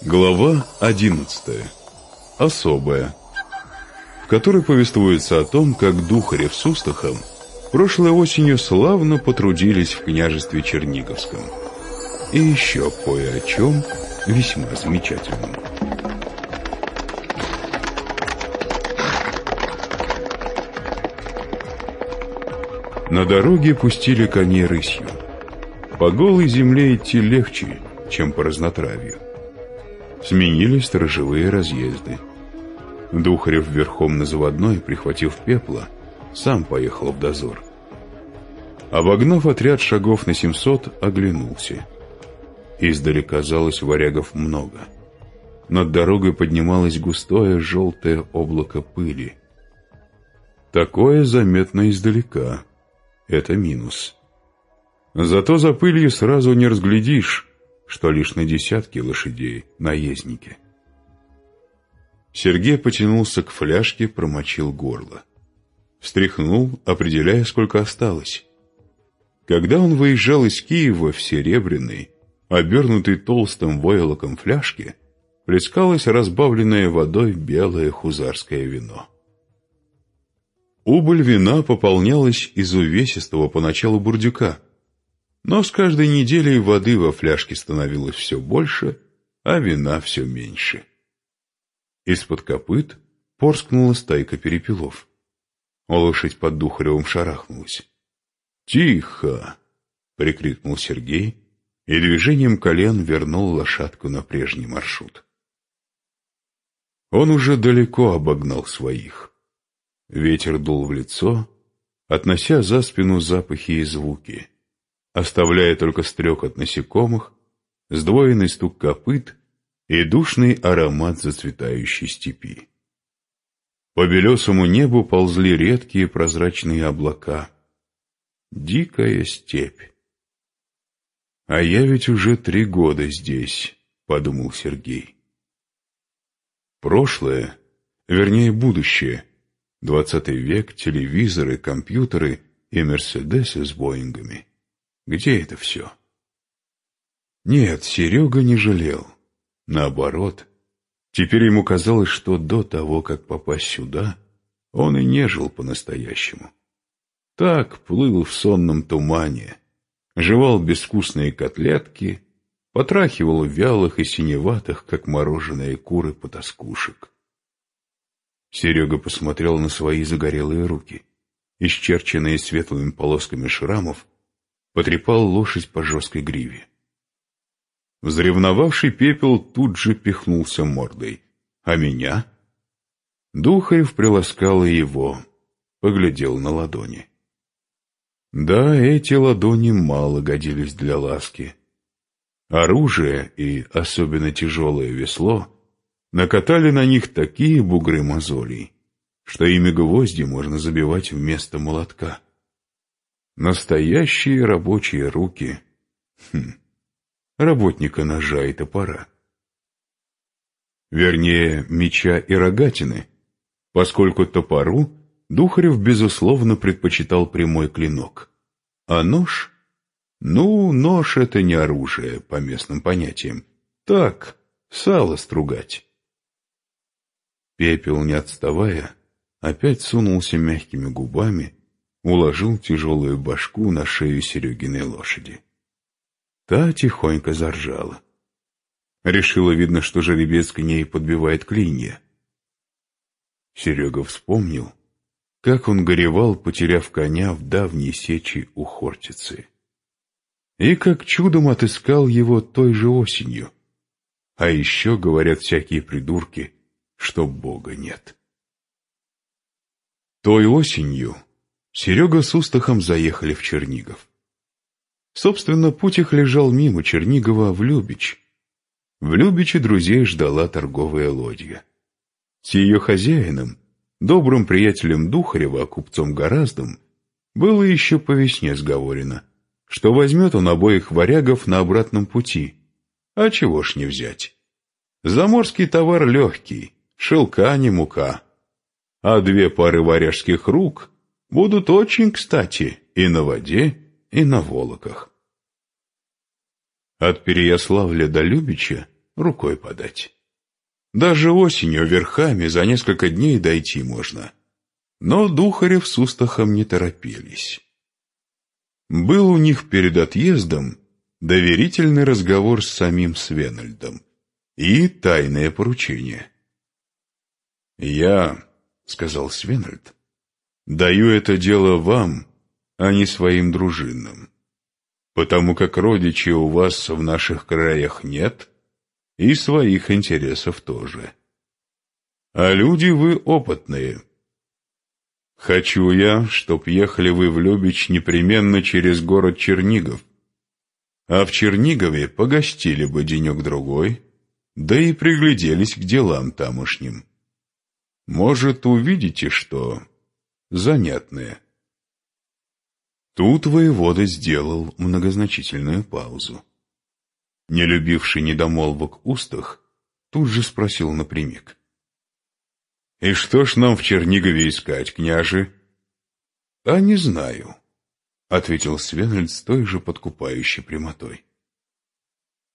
Глава 11. Особая. В которой повествуется о том, как Духарев с Устахом прошлой осенью славно потрудились в княжестве Черниговском. И еще кое о чем весьма замечательном. На дороге пустили коней рысью. По голой земле идти легче, чем по разнотравью. Сменились сторожевые разъезды. Духарев верхом на заводной, прихватив пепла, сам поехал в дозор. Обогнав отряд шагов на семьсот, оглянулся. Издали казалось варягов много. Над дорогой поднималось густое желтое облако пыли. Такое заметно издалека. Это минус. Зато за пылью сразу не разглядишь, что лишь на десятки лошадей наездники. Сергей потянулся к фляжке, промочил горло. Встряхнул, определяя, сколько осталось. Когда он выезжал из Киева в серебряной, обернутой толстым войлоком фляжке, плескалось разбавленное водой белое хузарское вино. Убыль вина пополнялась из увесистого поначалу бурдюка – но с каждой неделей воды во фляжке становилось все больше, а вина все меньше. Из-под копыт порскнула стайка перепелов. Лошадь под Духаревым шарахнулась. «Тихо!» — прикрикнул Сергей и движением колен вернул лошадку на прежний маршрут. Он уже далеко обогнал своих. Ветер дул в лицо, относя за спину запахи и звуки оставляя только стрекот насекомых, сдвоенный стук копыт и душный аромат зацветающей степи. По белесому небу ползли редкие прозрачные облака. Дикая степь. «А я ведь уже три года здесь», — подумал Сергей. Прошлое, вернее будущее, двадцатый век, телевизоры, компьютеры и Мерседесы с Боингами. Где это все? Нет, Серега не жалел. Наоборот, теперь ему казалось, что до того, как попасть сюда, он и не жил по-настоящему. Так плыл в сонном тумане, жевал безвкусные котлетки, потрахивал вялых и синеватых, как мороженые куры потаскушек. Серега посмотрел на свои загорелые руки, исчерченные светлыми полосками шрамов, потрепал лошадь по жесткой гриве. Взревновавший пепел тут же пихнулся мордой. А меня? Духарев приласкал его, поглядел на ладони. Да, эти ладони мало годились для ласки. Оружие и особенно тяжелое весло накатали на них такие бугры мозолей, что ими гвозди можно забивать вместо молотка. Настоящие рабочие руки. Хм. Работника ножа и топора. Вернее, меча и рогатины, поскольку топору Духарев, безусловно, предпочитал прямой клинок. А нож? Ну, нож — это не оружие, по местным понятиям. Так, сало стругать. Пепел, не отставая, опять сунулся мягкими губами уложил тяжелую башку на шею Серегиной лошади. Та тихонько заржала. Решила, видно, что жеребец к ней подбивает клинья. Серега вспомнил, как он горевал, потеряв коня в давней сечи у Хортицы. И как чудом отыскал его той же осенью. А еще, говорят всякие придурки, что Бога нет. Той осенью Серега с Устахом заехали в Чернигов. Собственно, путь их лежал мимо Чернигова в Любич. В Любиче друзей ждала торговая лодья. С ее хозяином, добрым приятелем Духарева, купцом Гораздом, было еще по весне сговорено, что возьмет он обоих варягов на обратном пути. А чего ж не взять? Заморский товар легкий, шелка не мука. А две пары варяжских рук — будут очень кстати и на воде, и на волоках. От Переяславля до Любича рукой подать. Даже осенью верхами за несколько дней дойти можно. Но Духарев с Устахом не торопились. Был у них перед отъездом доверительный разговор с самим Свенальдом и тайное поручение. «Я, — сказал Свенальд, — даю это дело вам, а не своим дружинам, потому как родичей у вас в наших краях нет, и своих интересов тоже. А люди вы опытные. Хочу я, чтоб ехали вы в Любич непременно через город Чернигов, а в Чернигове погостили бы денек-другой, да и пригляделись к делам тамошним. Может, увидите что занятное. Тут воевода сделал многозначительную паузу. Не любивший недомолвок устах, тут же спросил напрямик. — И что ж нам в Чернигове искать, княже? — А не знаю, — ответил Свенельд с той же подкупающей прямотой.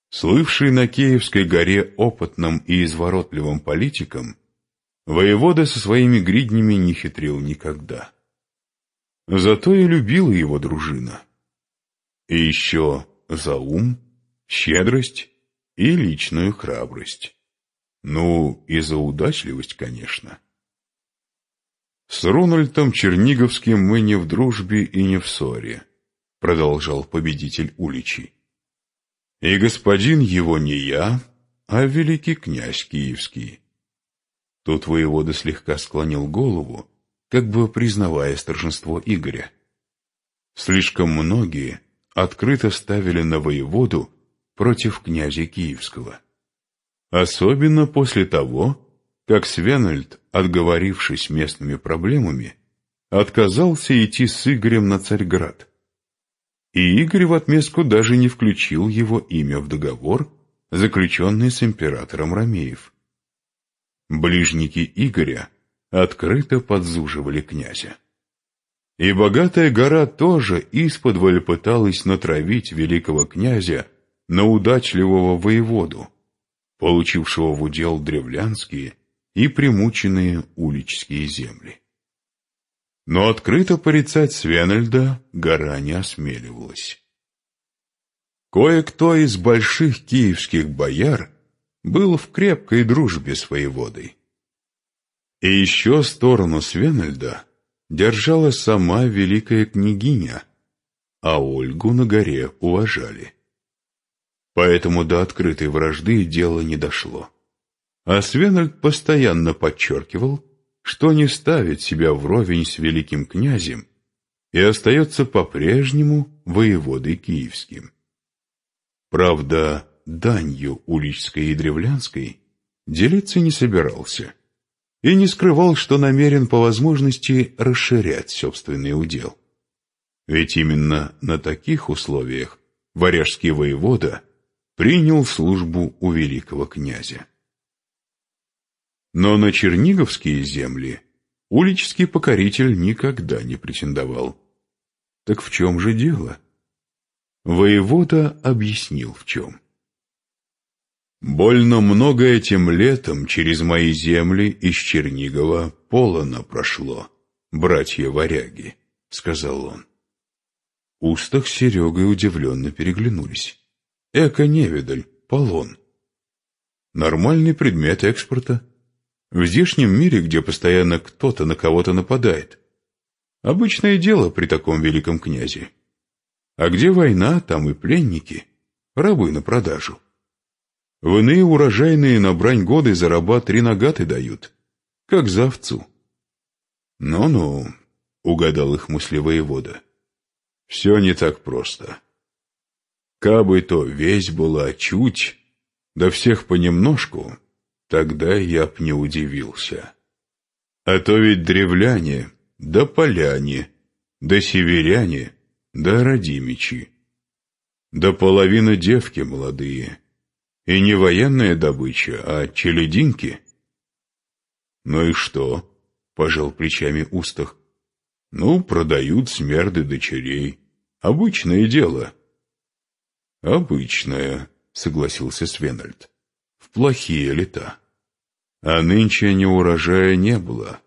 Слывший на Киевской горе опытным и изворотливым политиком, воевода со своими гриднями не хитрил никогда. Зато и любила его дружина. И еще за ум, щедрость и личную храбрость. Ну, и за удачливость, конечно. С Рональдом Черниговским мы не в дружбе и не в ссоре, продолжал победитель Уличий. И господин его не я, а великий князь Киевский. Тут воевода слегка склонил голову, как бы признавая торжество Игоря. Слишком многие открыто ставили на воеводу против князя Киевского. Особенно после того, как Свенальд, отговорившись местными проблемами, отказался идти с Игорем на Царьград. И Игорь в отместку даже не включил его имя в договор, заключенный с императором Ромеев. Ближники Игоря открыто подзуживали князя. И богатая гора тоже исподволь пыталась натравить великого князя на удачливого воеводу, получившего в удел древлянские и примученные уличские земли. Но открыто порицать Свенельда гора не осмеливалась. Кое-кто из больших киевских бояр был в крепкой дружбе с воеводой. И еще сторону Свенельда держала сама великая княгиня, а Ольгу на горе уважали. Поэтому до открытой вражды дело не дошло. А Свенальд постоянно подчеркивал, что не ставит себя вровень с великим князем и остается по-прежнему воеводой киевским. Правда, данью уличской и древлянской делиться не собирался и не скрывал, что намерен по возможности расширять собственный удел. Ведь именно на таких условиях варяжский воевода принял службу у великого князя. Но на черниговские земли уличский покоритель никогда не претендовал. Так в чем же дело? Воевода объяснил в чем. Больно много этим летом через мои земли из Чернигова полоно прошло, братья-варяги, — сказал он. Устах с Серегой удивленно переглянулись. Эко-невидаль, полон. Нормальный предмет экспорта. В здешнем мире, где постоянно кто-то на кого-то нападает. Обычное дело при таком великом князе. А где война, там и пленники, рабы на продажу. В иные урожайные на брань годы за три нагаты дают, как за овцу. «Ну-ну», — угадал их мысли воевода, — «все не так просто. Кабы то весь была чуть, да всех понемножку, тогда я б не удивился. А то ведь древляне, да поляне, да северяне, да родимичи, да половина девки молодые» И не военная добыча, а челединки. Ну и что? Пожал плечами Устах. Ну, продают смерды дочерей. Обычное дело. Обычное, согласился Свенальд. в плохие лета. А нынче ни урожая не было.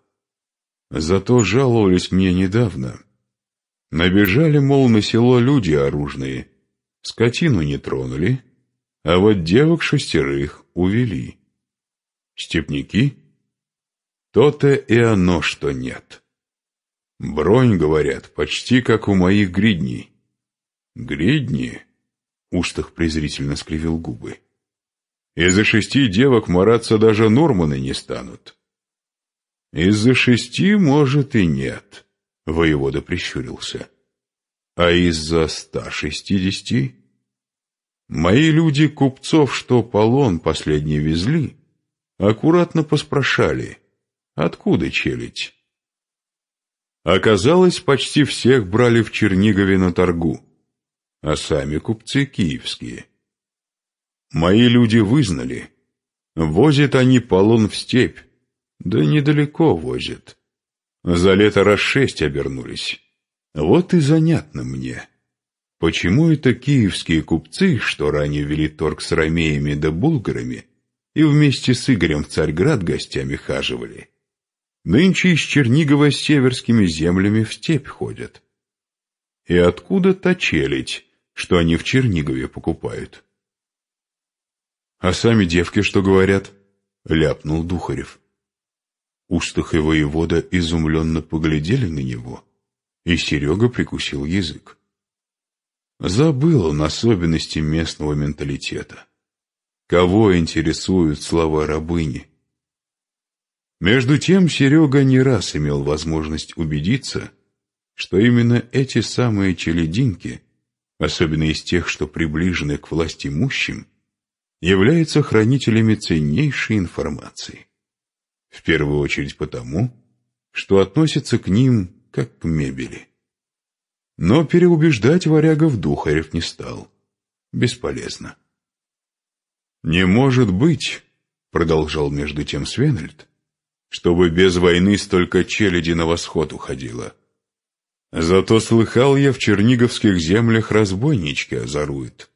Зато жаловались мне недавно. Набежали, мол, на село люди оружные, скотину не тронули, а вот девок шестерых увели. Степняки? То-то и оно, что нет. Бронь, говорят, почти как у моих гридней. Гридни? Устах презрительно скривил губы. Из-за шести девок мараться даже Норманы не станут. Из-за шести, может, и нет, воевода прищурился. А из-за ста шестидесяти? Мои люди купцов, что полон последний везли, аккуратно поспрашали, откуда челядь. Оказалось, почти всех брали в Чернигове на торгу, а сами купцы киевские. Мои люди вызнали. Возят они полон в степь, да недалеко возят. За лето раз шесть обернулись. Вот и занятно мне. Почему это киевские купцы, что ранее вели торг с ромеями да булгарами, и вместе с Игорем в Царьград гостями хаживали, нынче из Чернигова с северскими землями в степь ходят? И откуда та челядь, что они в Чернигове покупают? А сами девки что говорят? Ляпнул Духарев. Устах и воевода изумленно поглядели на него, и Серега прикусил язык. Забыл он особенности местного менталитета. Кого интересуют слова рабыни? Между тем Серега не раз имел возможность убедиться, что именно эти самые челединки, особенно из тех, что приближены к власти имущим, являются хранителями ценнейшей информации. В первую очередь потому, что относятся к ним как к мебели. Но переубеждать варягов Духарев не стал. Бесполезно. «Не может быть», — продолжал между тем Свенельд, «чтобы без войны столько челяди на восход уходило. Зато слыхал я, в черниговских землях разбойнички озоруют.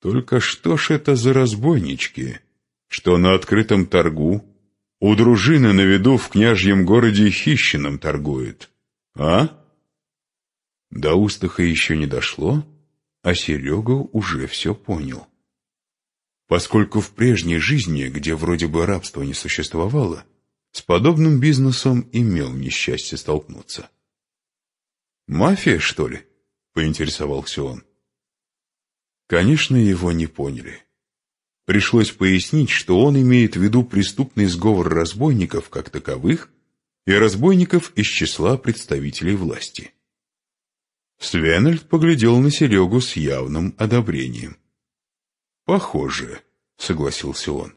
Только что ж это за разбойнички, что на открытом торгу у дружины на виду в княжьем городе хищином торгует, а?» До Устаха еще не дошло, а Серега уже все понял. Поскольку в прежней жизни, где вроде бы рабства не существовало, с подобным бизнесом имел несчастье столкнуться. «Мафия, что ли?» — поинтересовался он. Конечно, его не поняли. Пришлось пояснить, что он имеет в виду преступный сговор разбойников как таковых и разбойников из числа представителей власти. Свенельд поглядел на Серегу с явным одобрением. «Похоже», — согласился он.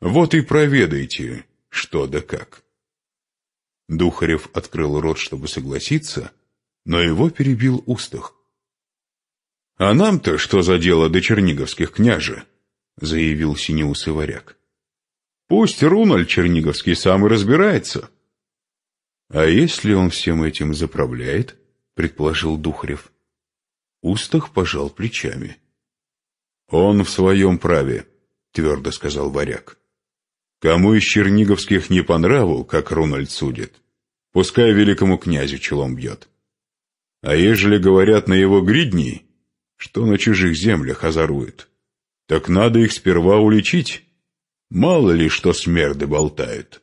«Вот и проведайте, что да как». Духарев открыл рот, чтобы согласиться, но его перебил устах. «А нам-то что за дело до черниговских княже?» — заявил синеусый варяг. «Пусть Руналь Черниговский сам и разбирается». «А если он всем этим заправляет?» — предположил Духарев. Устах пожал плечами. «Он в своем праве», — твердо сказал варяг. «Кому из черниговских не по нраву, как Рунальд судит, пускай великому князю челом бьет. А ежели говорят на его гридни, что на чужих землях озорует, так надо их сперва уличить. Мало ли, что смерды болтают.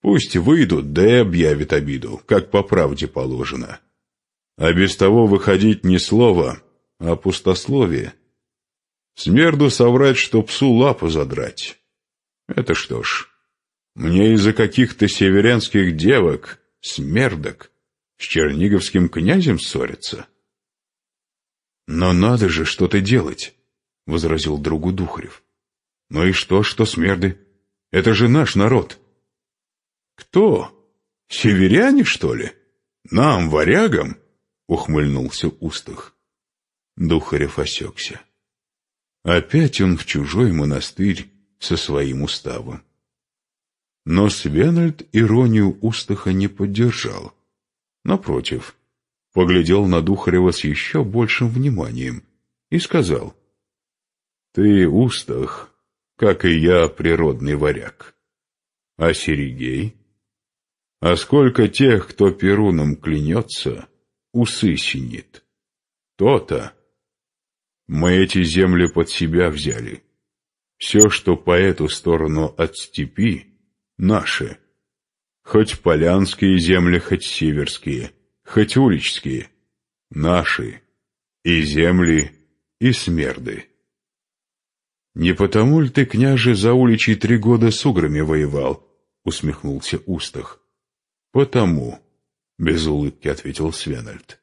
Пусть выйдут, да и объявят обиду, как по правде положено» а без того выходить ни слова, а пустословие. Смерду соврать, что псу лапу задрать. Это что ж, мне из-за каких-то северянских девок, смердок, с черниговским князем ссориться? Но надо же что-то делать, — возразил другу Духарев. Ну и что, что смерды? Это же наш народ. Кто? Северяне, что ли? Нам, варягам? Ухмыльнулся Устах. Духарев осекся. Опять он в чужой монастырь со своим уставом. Но Свенальд иронию Устаха не поддержал. Напротив, поглядел на Духарева с еще большим вниманием и сказал, «Ты, Устах, как и я, природный варяг. А Серегей? А сколько тех, кто перуном клянется, усы синит. То-то. Мы эти земли под себя взяли. Все, что по эту сторону от степи, наши. Хоть полянские земли, хоть северские, хоть уличские. Наши. И земли, и смерды. «Не потому ли ты, княже, за уличей три года с уграми воевал?» — усмехнулся Устах. «Потому», — без улыбки ответил Свенальд.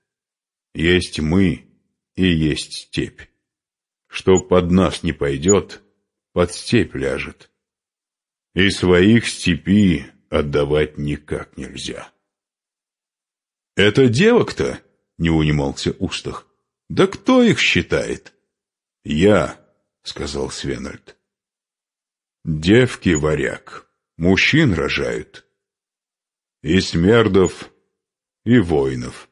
«Есть мы и есть степь. Что под нас не пойдет, под степь ляжет. И своих степи отдавать никак нельзя». «Это девок-то?» — не унимался Устах. «Да кто их считает?» «Я», — сказал Свенальд. «Девки варяг, мужчин рожают» и смердов, и воинов,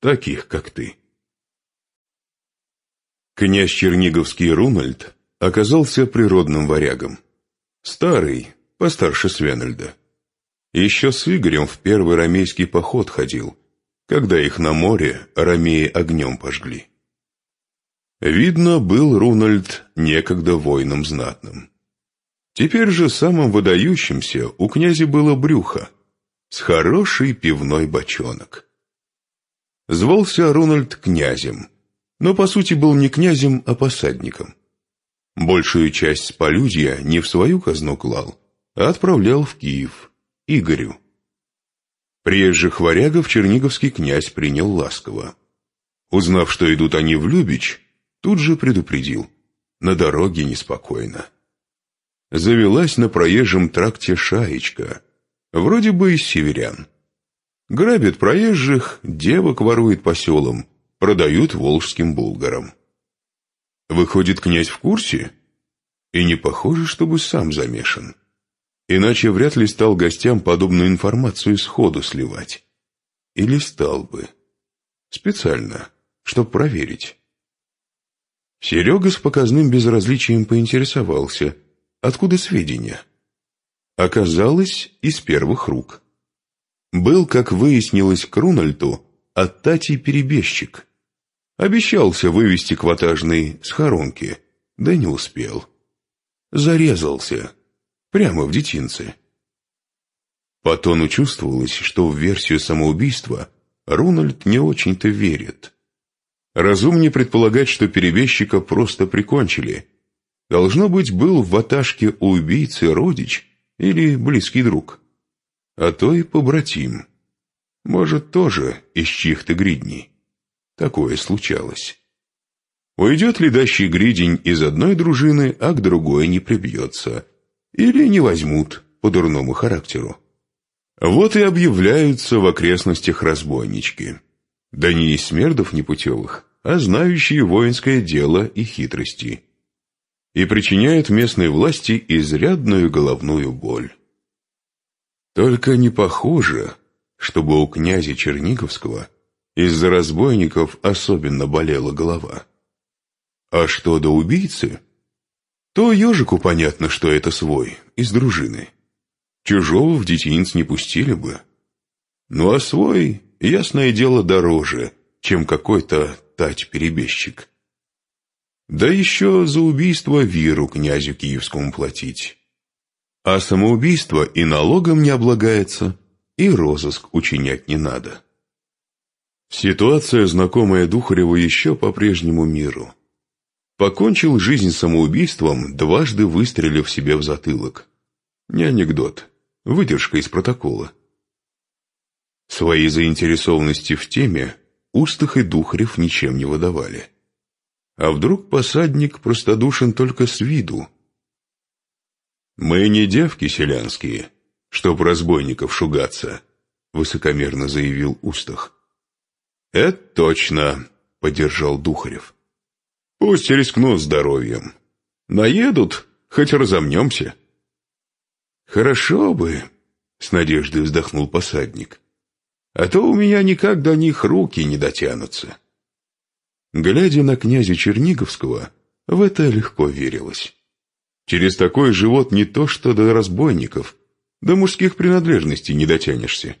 таких, как ты. Князь Черниговский Рунальд оказался природным варягом. Старый, постарше Свенальда. Еще с Игорем в первый ромейский поход ходил, когда их на море ромеи огнем пожгли. Видно, был Рунальд некогда воином знатным. Теперь же самым выдающимся у князя было брюхо, с хороший пивной бочонок. Звался Рональд князем, но по сути был не князем, а посадником. Большую часть полюдья не в свою казну клал, а отправлял в Киев, Игорю. Приезжих варягов черниговский князь принял ласково. Узнав, что идут они в Любич, тут же предупредил. На дороге неспокойно. Завелась на проезжем тракте шаечка, Вроде бы из северян. Грабит проезжих, девок ворует по селам, продают волжским булгарам. Выходит, князь в курсе? И не похоже, чтобы сам замешан. Иначе вряд ли стал гостям подобную информацию сходу сливать. Или стал бы. Специально, чтоб проверить. Серега с показным безразличием поинтересовался, откуда сведения. Оказалось, из первых рук. Был, как выяснилось Крунальту, от Тати перебежчик. Обещался вывести квотажный с хоронки, да не успел. Зарезался. Прямо в детинце. По тону чувствовалось, что в версию самоубийства Рунальд не очень-то верит. Разумнее предполагать, что перебежчика просто прикончили. Должно быть, был в ваташке у убийцы родич, или близкий друг, а то и побратим. Может, тоже из чьих-то гридней. Такое случалось. Уйдет ледащий гридень из одной дружины, а к другой не прибьется. Или не возьмут по дурному характеру. Вот и объявляются в окрестностях разбойнички. Да не из смердов непутевых, а знающие воинское дело и хитрости и причиняет местной власти изрядную головную боль. Только не похоже, чтобы у князя Черниговского из-за разбойников особенно болела голова. А что до убийцы, то ежику понятно, что это свой, из дружины. Чужого в детинец не пустили бы. Ну а свой, ясное дело, дороже, чем какой-то тать-перебежчик. Да еще за убийство Виру князю киевскому платить. А самоубийство и налогом не облагается, и розыск учинять не надо. Ситуация, знакомая Духареву еще по прежнему миру. Покончил жизнь самоубийством, дважды выстрелив себе в затылок. Не анекдот, выдержка из протокола. Своей заинтересованности в теме Устах и Духарев ничем не выдавали. А вдруг посадник простодушен только с виду? «Мы не девки селянские, чтоб разбойников шугаться», — высокомерно заявил Устах. «Это точно», — поддержал Духарев. «Пусть рискнут здоровьем. Наедут, хоть разомнемся». «Хорошо бы», — с надеждой вздохнул посадник. «А то у меня никак до них руки не дотянутся». Глядя на князя Черниговского, в это легко верилось. Через такой живот не то что до разбойников, до мужских принадлежностей не дотянешься.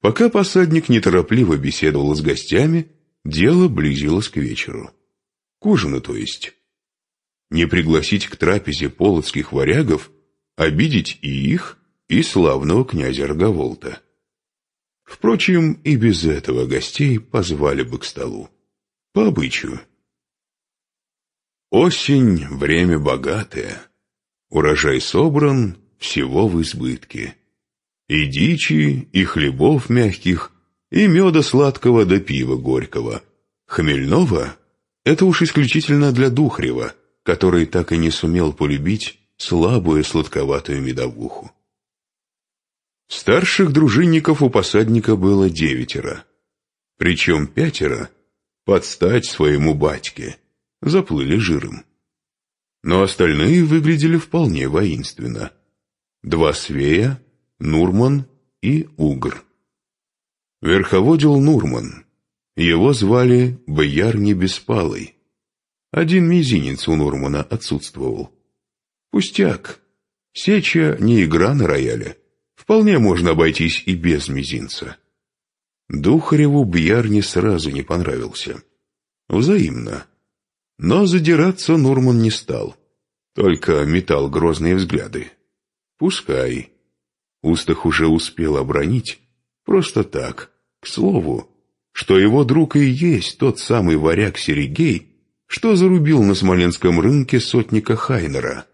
Пока посадник неторопливо беседовал с гостями, дело близилось к вечеру. К ужину, то есть. Не пригласить к трапезе полоцких варягов, обидеть и их, и славного князя Роговолта. Впрочем, и без этого гостей позвали бы к столу. По обычаю. Осень — время богатое. Урожай собран, всего в избытке. И дичи, и хлебов мягких, и меда сладкого да пива горького. Хмельного — это уж исключительно для Духрева, который так и не сумел полюбить слабую сладковатую медовуху. Старших дружинников у посадника было девятеро, причем пятеро под стать своему батьке — заплыли жиром. Но остальные выглядели вполне воинственно. Два свея, Нурман и Угр. Верховодил Нурман. Его звали Бояр Небеспалый. Один мизинец у Нурмана отсутствовал. Пустяк. Сеча не игра на рояле. Вполне можно обойтись и без мизинца. Духареву Бьяр не сразу не понравился. Взаимно. Но задираться Нурман не стал, только метал грозные взгляды. Пускай. Устах уже успел обронить, просто так, к слову, что его друг и есть тот самый варяг Серегей, что зарубил на Смоленском рынке сотника Хайнера.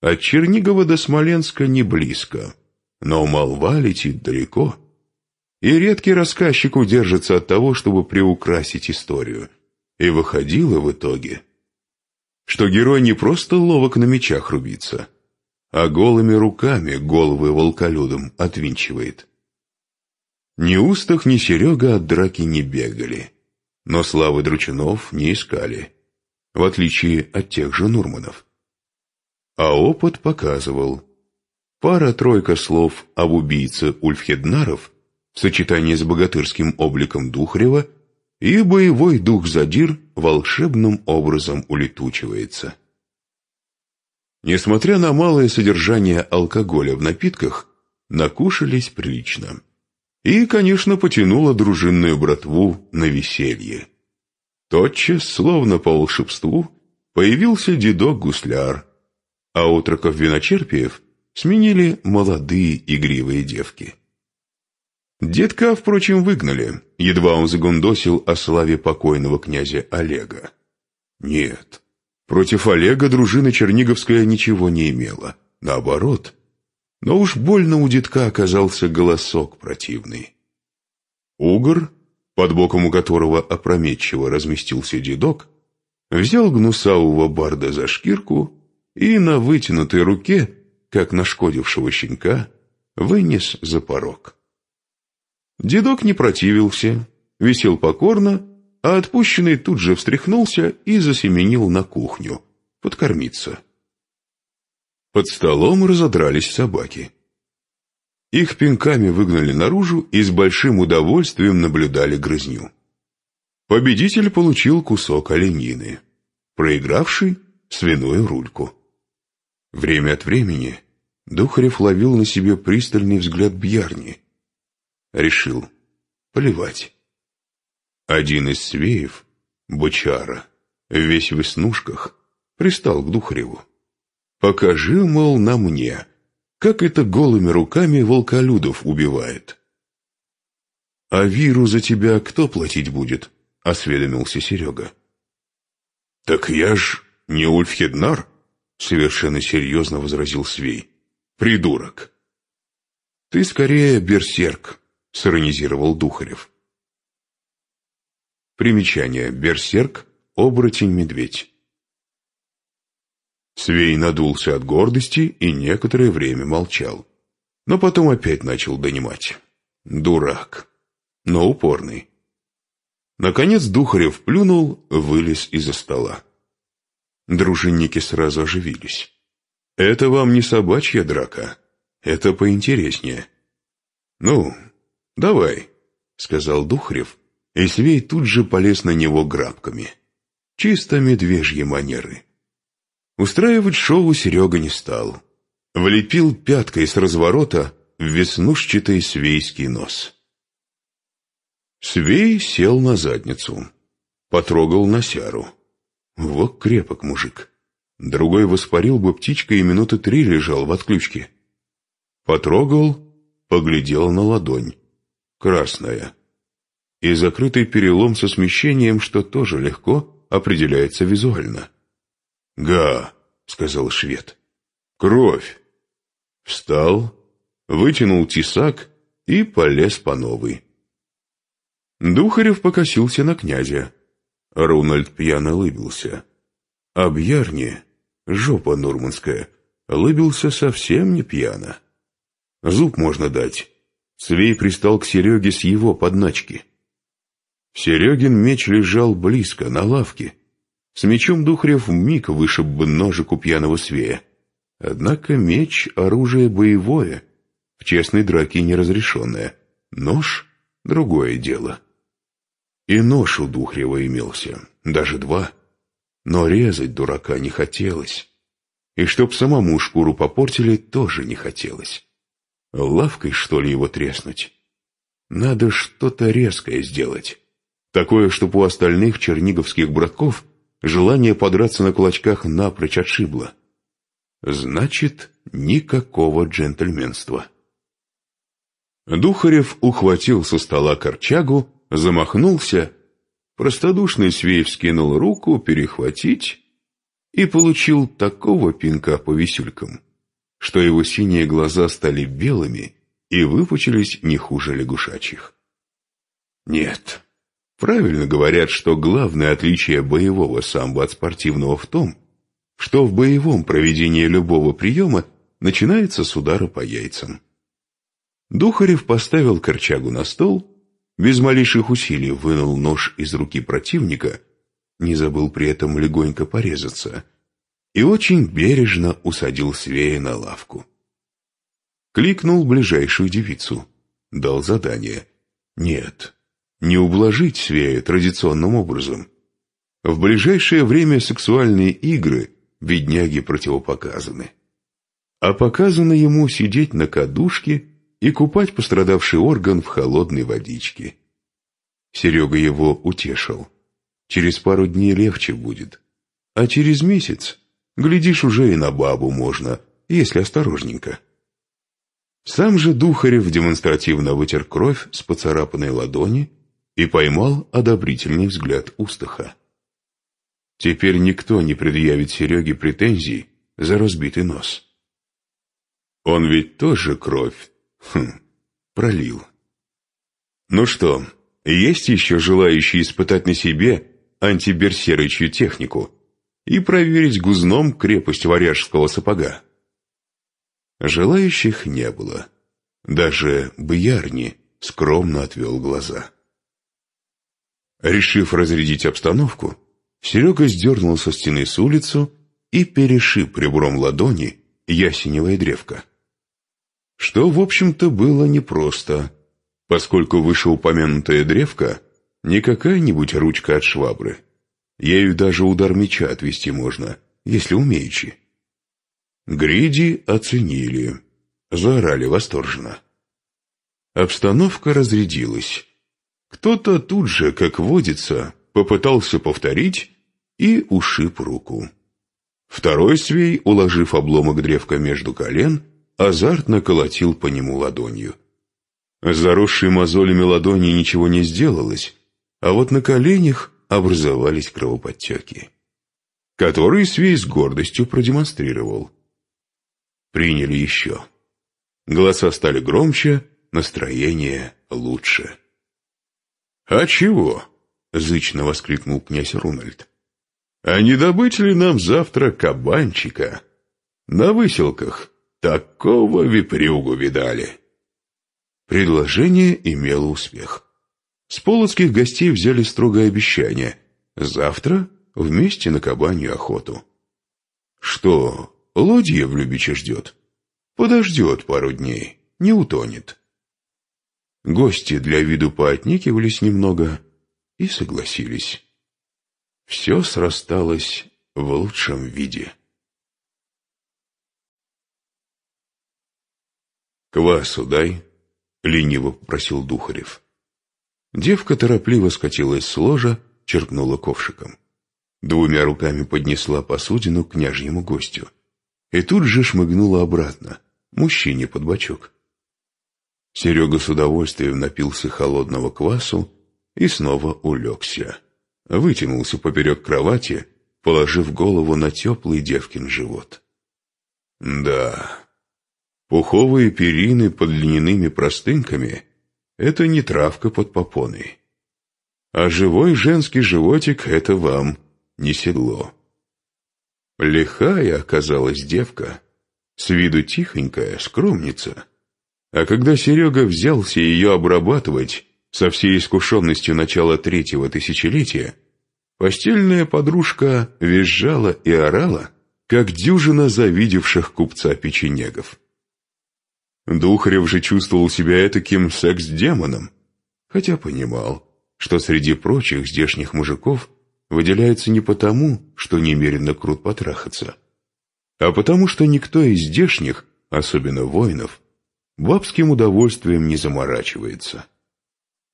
От Чернигова до Смоленска не близко, но молва летит далеко, и редкий рассказчик удержится от того, чтобы приукрасить историю — и выходило в итоге, что герой не просто ловок на мечах рубится, а голыми руками головы волколюдом отвинчивает. Ни Устах, ни Серега от драки не бегали, но славы дручунов не искали, в отличие от тех же Нурманов. А опыт показывал, пара-тройка слов об убийце Ульфхеднаров в сочетании с богатырским обликом Духрева – и боевой дух задир волшебным образом улетучивается. Несмотря на малое содержание алкоголя в напитках, накушались прилично. И, конечно, потянуло дружинную братву на веселье. Тотчас, словно по волшебству, появился дедок-гусляр, а отроков виночерпиев сменили молодые игривые девки. Детка, впрочем, выгнали, едва он загундосил о славе покойного князя Олега. Нет, против Олега дружина Черниговская ничего не имела, наоборот. Но уж больно у детка оказался голосок противный. Угор, под боком у которого опрометчиво разместился дедок, взял гнусавого барда за шкирку и на вытянутой руке, как нашкодившего щенка, вынес за порог. Дедок не противился, висел покорно, а отпущенный тут же встряхнулся и засеменил на кухню, подкормиться. Под столом разодрались собаки. Их пинками выгнали наружу и с большим удовольствием наблюдали грызню. Победитель получил кусок оленины, проигравший — свиную рульку. Время от времени Духарев ловил на себе пристальный взгляд Бьярни, решил поливать. Один из свеев, бычара, весь в веснушках, пристал к Духареву. «Покажи, мол, на мне, как это голыми руками волколюдов убивает». «А виру за тебя кто платить будет?» — осведомился Серега. «Так я ж не Ульфхеднар», — совершенно серьезно возразил Свей. «Придурок». «Ты скорее берсерк», — сиронизировал Духарев. Примечание. Берсерк, оборотень-медведь. Свей надулся от гордости и некоторое время молчал. Но потом опять начал донимать. Дурак. Но упорный. Наконец Духарев плюнул, вылез из-за стола. Дружинники сразу оживились. «Это вам не собачья драка. Это поинтереснее. Ну, «Давай», — сказал Духарев, и Свей тут же полез на него грабками. Чисто медвежьи манеры. Устраивать шоу Серега не стал. Влепил пяткой с разворота в веснушчатый свейский нос. Свей сел на задницу, потрогал Насяру. Вот крепок мужик. Другой воспарил бы птичкой и минуты три лежал в отключке. Потрогал, поглядел на ладонь. Красная. И закрытый перелом со смещением, что тоже легко определяется визуально. «Га», — сказал швед. «Кровь». Встал, вытянул тесак и полез по новой. Духарев покосился на князя. Рунальд пьяно лыбился. А Бьярни, жопа нурманская, лыбился совсем не пьяно. Зуб можно дать. Свей пристал к Сереге с его подначки. Серегин меч лежал близко, на лавке. С мечом Духарев миг вышиб бы ножик у пьяного Свея. Однако меч — оружие боевое, в честной драке неразрешенное. Нож — другое дело. И нож у Духрева имелся, даже два. Но резать дурака не хотелось. И чтоб самому шкуру попортили, тоже не хотелось. Лавкой, что ли, его треснуть? Надо что-то резкое сделать. Такое, чтоб у остальных черниговских братков желание подраться на кулачках напрочь отшибло. Значит, никакого джентльменства. Духарев ухватил со стола корчагу, замахнулся, простодушный Свеев скинул руку перехватить и получил такого пинка по висюлькам, что его синие глаза стали белыми и выпучились не хуже лягушачьих. Нет, правильно говорят, что главное отличие боевого самбо от спортивного в том, что в боевом проведении любого приема начинается с удара по яйцам. Духарев поставил корчагу на стол без малейших усилий вынул нож из руки противника, не забыл при этом легонько порезаться, и очень бережно усадил Свея на лавку. Кликнул ближайшую девицу, дал задание. Нет, не ублажить Свея традиционным образом. В ближайшее время сексуальные игры бедняги противопоказаны. А показано ему сидеть на кадушке и купать пострадавший орган в холодной водичке. Серега его утешил. Через пару дней легче будет. А через месяц, глядишь, уже и на бабу можно, если осторожненько. Сам же Духарев демонстративно вытер кровь с поцарапанной ладони и поймал одобрительный взгляд Устаха. Теперь никто не предъявит Сереге претензий за разбитый нос. Он ведь тоже кровь Хм, пролил. Ну что, есть еще желающие испытать на себе антиберсерычью технику и проверить гузном крепость варяжского сапога? Желающих не было. Даже Бьярни скромно отвел глаза. Решив разрядить обстановку, Серега сдернул со стены с улицу и перешиб ребром ладони ясеневое древко что, в общем-то, было непросто, поскольку вышеупомянутая древка не какая-нибудь ручка от швабры. Ею даже удар меча отвести можно, если умеючи. Гриди оценили, заорали восторженно. Обстановка разрядилась. Кто-то тут же, как водится, попытался повторить и ушиб руку. Второй свей, уложив обломок древка между колен, азартно колотил по нему ладонью. С заросшей мозолями ладони ничего не сделалось, а вот на коленях образовались кровоподтеки, которые Свей с гордостью продемонстрировал. Приняли еще. Голоса стали громче, настроение лучше. «А чего?» — зычно воскликнул князь Рунальд. «А не добыть ли нам завтра кабанчика? На выселках Такого випрюгу видали. Предложение имело успех. С полоцких гостей взяли строгое обещание. Завтра вместе на кабанью охоту. Что, лодья в Любиче ждет? Подождет пару дней, не утонет. Гости для виду поотникивались немного и согласились. Все срасталось в лучшем виде. «Квасу дай», — лениво попросил Духарев. Девка торопливо скатилась с ложа, черкнула ковшиком. Двумя руками поднесла посудину к княжьему гостю. И тут же шмыгнула обратно, мужчине под бочок. Серега с удовольствием напился холодного квасу и снова улегся. Вытянулся поперек кровати, положив голову на теплый девкин живот. Да, пуховые перины под льняными простынками — это не травка под попоной. А живой женский животик — это вам не седло. Лихая оказалась девка, с виду тихонькая, скромница. А когда Серега взялся ее обрабатывать со всей искушенностью начала третьего тысячелетия, постельная подружка визжала и орала, как дюжина завидевших купца печенегов. Духарев же чувствовал себя этаким секс-демоном, хотя понимал, что среди прочих здешних мужиков выделяется не потому, что немерено крут потрахаться, а потому что никто из здешних, особенно воинов, бабским удовольствием не заморачивается.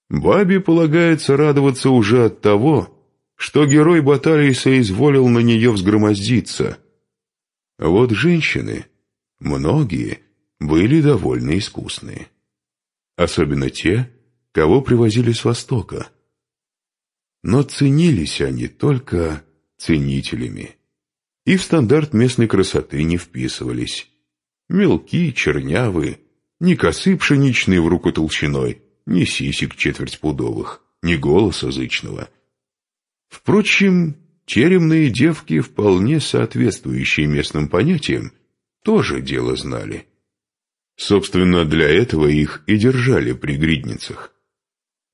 Бабе полагается радоваться уже от того, что герой баталии соизволил на нее взгромоздиться. Вот женщины, многие, были довольно искусные. Особенно те, кого привозили с Востока. Но ценились они только ценителями. И в стандарт местной красоты не вписывались. Мелкие, чернявые, ни косы пшеничные в руку толщиной, ни сисек четвертьпудовых, ни голоса зычного. Впрочем, теремные девки, вполне соответствующие местным понятиям, тоже дело знали. Собственно, для этого их и держали при гридницах.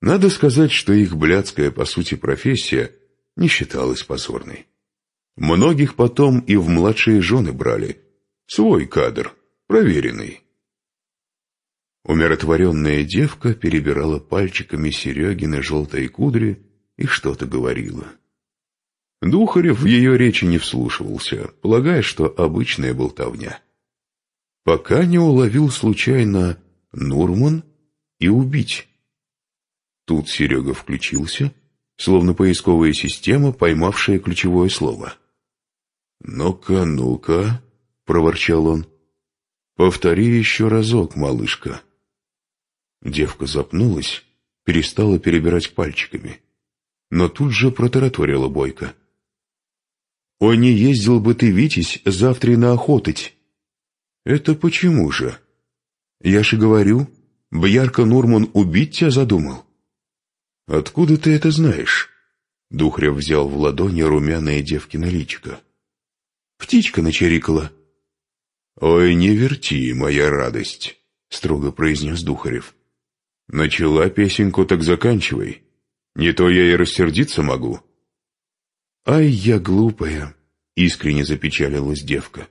Надо сказать, что их блядская, по сути, профессия не считалась позорной. Многих потом и в младшие жены брали. Свой кадр, проверенный. Умиротворенная девка перебирала пальчиками Серегины желтые кудри и что-то говорила. Духарев в ее речи не вслушивался, полагая, что обычная болтовня. Пока не уловил случайно Нурман и убить. Тут Серега включился, словно поисковая система, поймавшая ключевое слово. «Ну-ка, ну-ка», — проворчал он, — «повтори еще разок, малышка». Девка запнулась, перестала перебирать пальчиками. Но тут же протараторила бойко. «Ой, не ездил бы ты, Витязь, завтра на охотыть!» «Это почему же?» «Я же говорю, Бьярка Нурман убить тебя задумал». «Откуда ты это знаешь?» Духрев взял в ладони румяное девкино личико. «Птичка начерикала». «Ой, не верти, моя радость», — строго произнес Духарев. Начала песенку, так заканчивай. Не то я и рассердиться могу. Ай, я глупая, искренне запечалилась девка.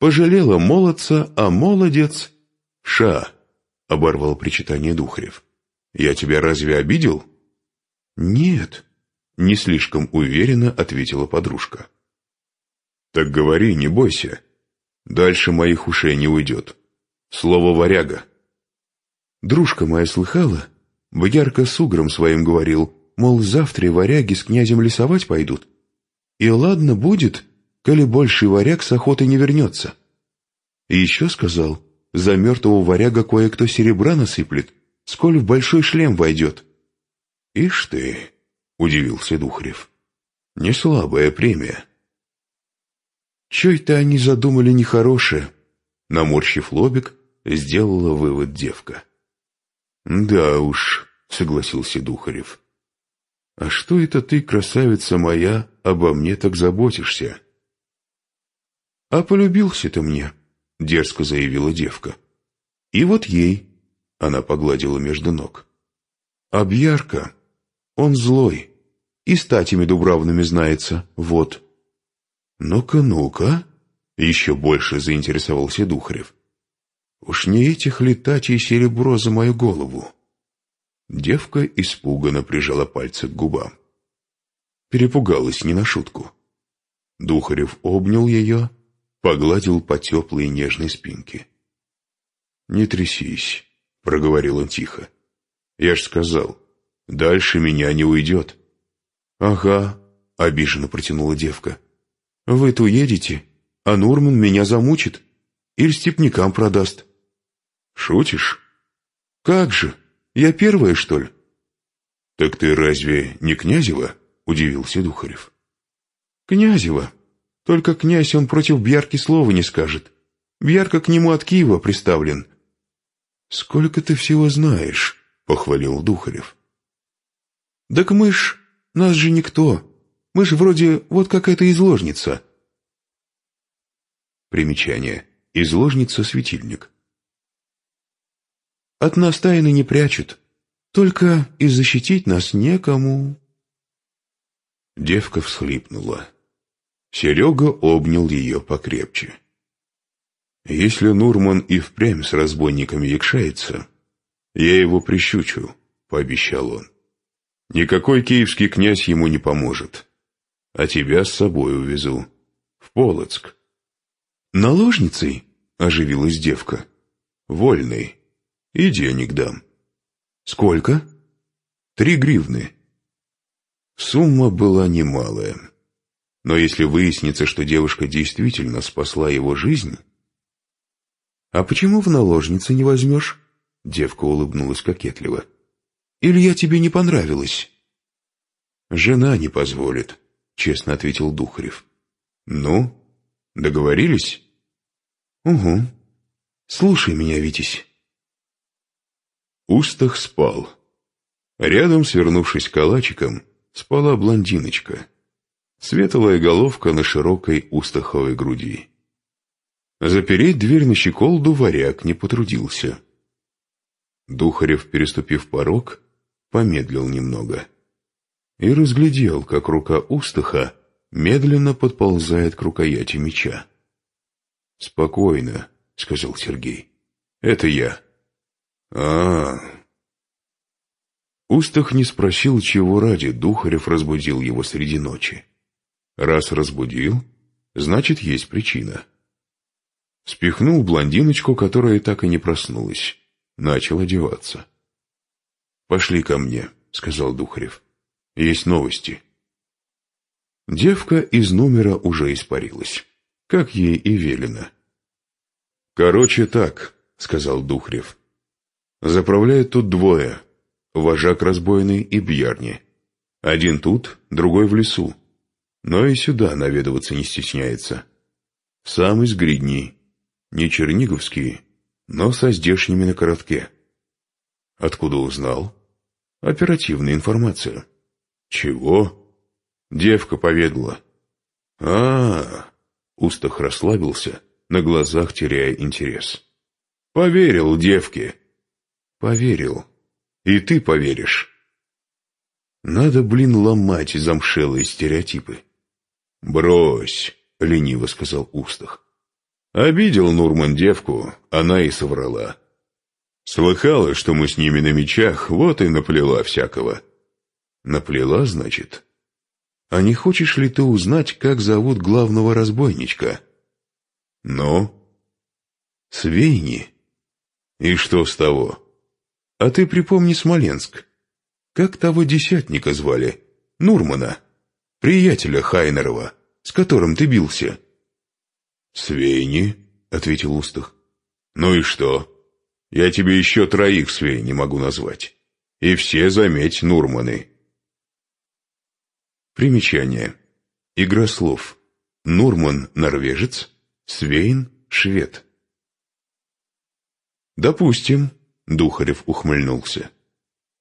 Пожалела молодца, а молодец... Ша, оборвал причитание Духарев. Я тебя разве обидел? Нет, не слишком уверенно ответила подружка. Так говори, не бойся. Дальше моих ушей не уйдет. Слово варяга. Дружка моя слыхала, Боярка с угром своим говорил, мол, завтра варяги с князем лесовать пойдут. И ладно будет, коли больший варяг с охоты не вернется. И еще сказал, за мертвого варяга кое-кто серебра насыплет, сколь в большой шлем войдет. Ишь ты, удивился Духарев, не слабая премия. Чё-то они задумали нехорошее, наморщив лобик, сделала вывод девка. «Да уж», — согласился Духарев. «А что это ты, красавица моя, обо мне так заботишься?» «А полюбился ты мне», — дерзко заявила девка. «И вот ей», — она погладила между ног. «Объярка, он злой, и статями дубравными знается, вот». «Ну-ка, ну-ка», — еще больше заинтересовался Духарев. Уж не этих ли тачей серебро за мою голову? Девка испуганно прижала пальцы к губам. Перепугалась не на шутку. Духарев обнял ее, погладил по теплой нежной спинке. «Не трясись», — проговорил он тихо. «Я ж сказал, дальше меня не уйдет». «Ага», — обиженно протянула девка. «Вы-то уедете, а Нурман меня замучит или степнякам продаст». «Шутишь?» «Как же? Я первая, что ли?» «Так ты разве не Князева?» — удивился Духарев. «Князева. Только князь он против Бьярки слова не скажет. Бьярка к нему от Киева приставлен». «Сколько ты всего знаешь?» — похвалил Духарев. «Так мы ж... Нас же никто. Мы ж вроде вот какая-то изложница». Примечание. Изложница-светильник. От нас тайны не прячут. Только и защитить нас некому. Девка всхлипнула. Серега обнял ее покрепче. «Если Нурман и впрямь с разбойниками якшается, я его прищучу», — пообещал он. «Никакой киевский князь ему не поможет, а тебя с собой увезу. В Полоцк». «Наложницей?» — оживилась девка. «Вольный. И денег дам». «Сколько?» «Три гривны». Сумма была немалая. Но если выяснится, что девушка действительно спасла его жизнь... «А почему в наложницы не возьмешь?» Девка улыбнулась кокетливо. «Или я тебе не понравилась?» «Жена не позволит», — честно ответил Духарев. «Ну, договорились?» «Угу. Слушай меня, Витязь». Устах спал. Рядом, свернувшись калачиком, спала блондиночка. Светлая головка на широкой устаховой груди. Запереть дверь на щеколду варяг не потрудился. Духарев, переступив порог, помедлил немного и разглядел, как рука Устаха медленно подползает к рукояти меча. «Спокойно», — сказал Сергей. «Это я» а, Устах не спросил, чего ради Духарев разбудил его среди ночи. Раз разбудил, значит, есть причина. Спихнул блондиночку, которая так и не проснулась. Начал одеваться. «Пошли ко мне», — сказал Духарев. «Есть новости». Девка из номера уже испарилась, как ей и велено. «Короче так», — сказал Духарев. Заправляют тут двое. Вожак разбойный и Бьярни. Один тут, другой в лесу. Но и сюда наведываться не стесняется. Сам из Гридни. Не черниговский, но со здешними на коротке. Откуда узнал? Оперативная информация. Чего? Девка поведала. а, -а, -а Устах расслабился, на глазах теряя интерес. Поверил девке. Поверил. И ты поверишь. Надо, блин, ломать замшелые стереотипы. Брось, лениво сказал Устах. Обидел Нурман девку, она и соврала. Слыхала, что мы с ними на мечах, вот и наплела всякого. Наплела, значит? А не хочешь ли ты узнать, как зовут главного разбойничка? Ну? Свейни. И что с того? А ты припомни Смоленск. Как того десятника звали? Нурмана. Приятеля Хайнерова, с которым ты бился. «Свейни», — ответил Устах. «Ну и что? Я тебе еще троих Свейни могу назвать. И все, заметь, Нурманы». Примечание. Игра слов. Нурман – норвежец, Свейн – швед. «Допустим», Духарев ухмыльнулся.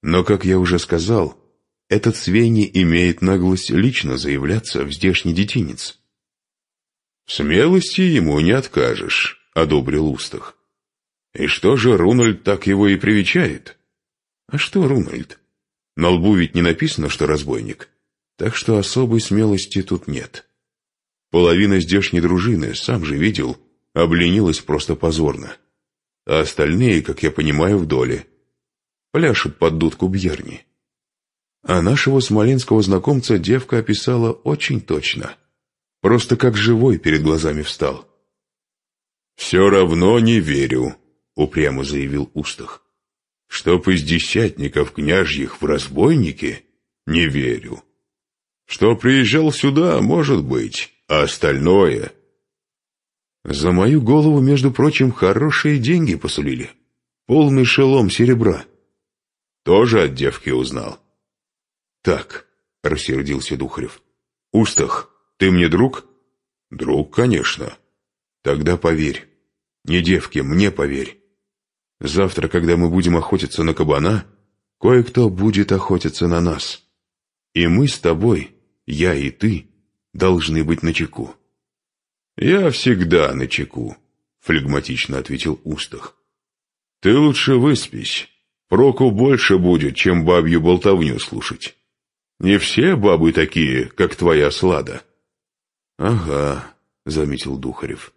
Но, как я уже сказал, этот Свени имеет наглость лично заявляться в здешний детинец. «Смелости ему не откажешь», — одобрил Устах. «И что же Рунальд так его и привечает?» «А что Рунальд? На лбу ведь не написано, что разбойник, так что особой смелости тут нет. Половина здешней дружины, сам же видел, обленилась просто позорно а остальные, как я понимаю, в доле. Пляшут под дудку Бьерни. А нашего смоленского знакомца девка описала очень точно. Просто как живой перед глазами встал. «Все равно не верю», — упрямо заявил Устах. «Чтоб из десятников княжьих в разбойники? Не верю. Что приезжал сюда, может быть, а остальное...» «За мою голову, между прочим, хорошие деньги посулили. Полный шелом серебра». «Тоже от девки узнал?» «Так», — рассердился Духарев. «Устах, ты мне друг?» «Друг, конечно». «Тогда поверь. Не девке, мне поверь. Завтра, когда мы будем охотиться на кабана, кое-кто будет охотиться на нас. И мы с тобой, я и ты, должны быть начеку». «Я всегда начеку», — флегматично ответил Устах. «Ты лучше выспись. Проку больше будет, чем бабью болтовню слушать». Не все бабы такие, как твоя слада. Ага, заметил Духарев.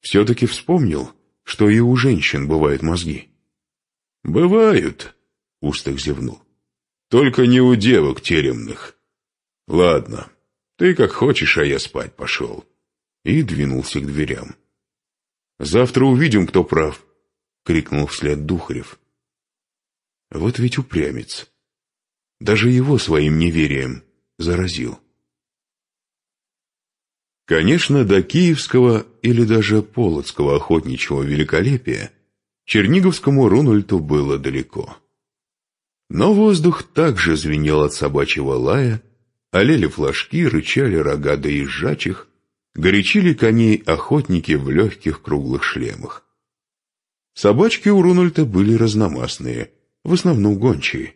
Все-таки вспомнил, что и у женщин бывают мозги. Бывают, Устах зевнул. Только не у девок теремных. Ладно, ты как хочешь, а я спать пошел. И двинулся к дверям. Завтра увидим, кто прав, крикнул вслед Духарев. Вот ведь упрямец даже его своим неверием заразил. Конечно, до киевского или даже полоцкого охотничьего великолепия черниговскому Рунульту было далеко. Но воздух также звенел от собачьего лая, олели флажки, рычали рога доезжачих, горячили коней охотники в легких круглых шлемах. Собачки у Рунульта были разномастные, в основном гончие.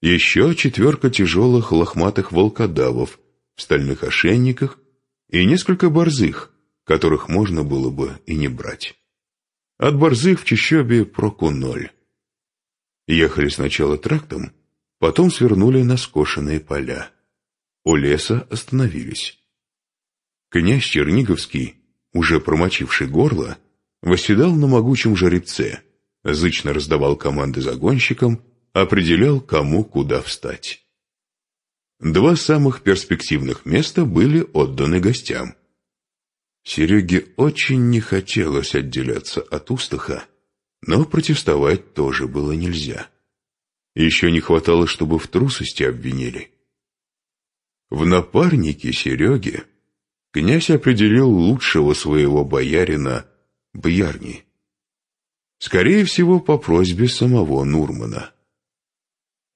Еще четверка тяжелых лохматых волкодавов в стальных ошейниках и несколько борзых, которых можно было бы и не брать. От борзых в Чищобе проку ноль. Ехали сначала трактом, потом свернули на скошенные поля. У леса остановились. Князь Черниговский, уже промочивший горло, восседал на могучем жеребце, зычно раздавал команды загонщикам определял, кому куда встать. Два самых перспективных места были отданы гостям. Сереге очень не хотелось отделяться от Устаха, но протестовать тоже было нельзя. Еще не хватало, чтобы в трусости обвинили. В напарнике Сереге князь определил лучшего своего боярина Бьярни. Скорее всего, по просьбе самого Нурмана.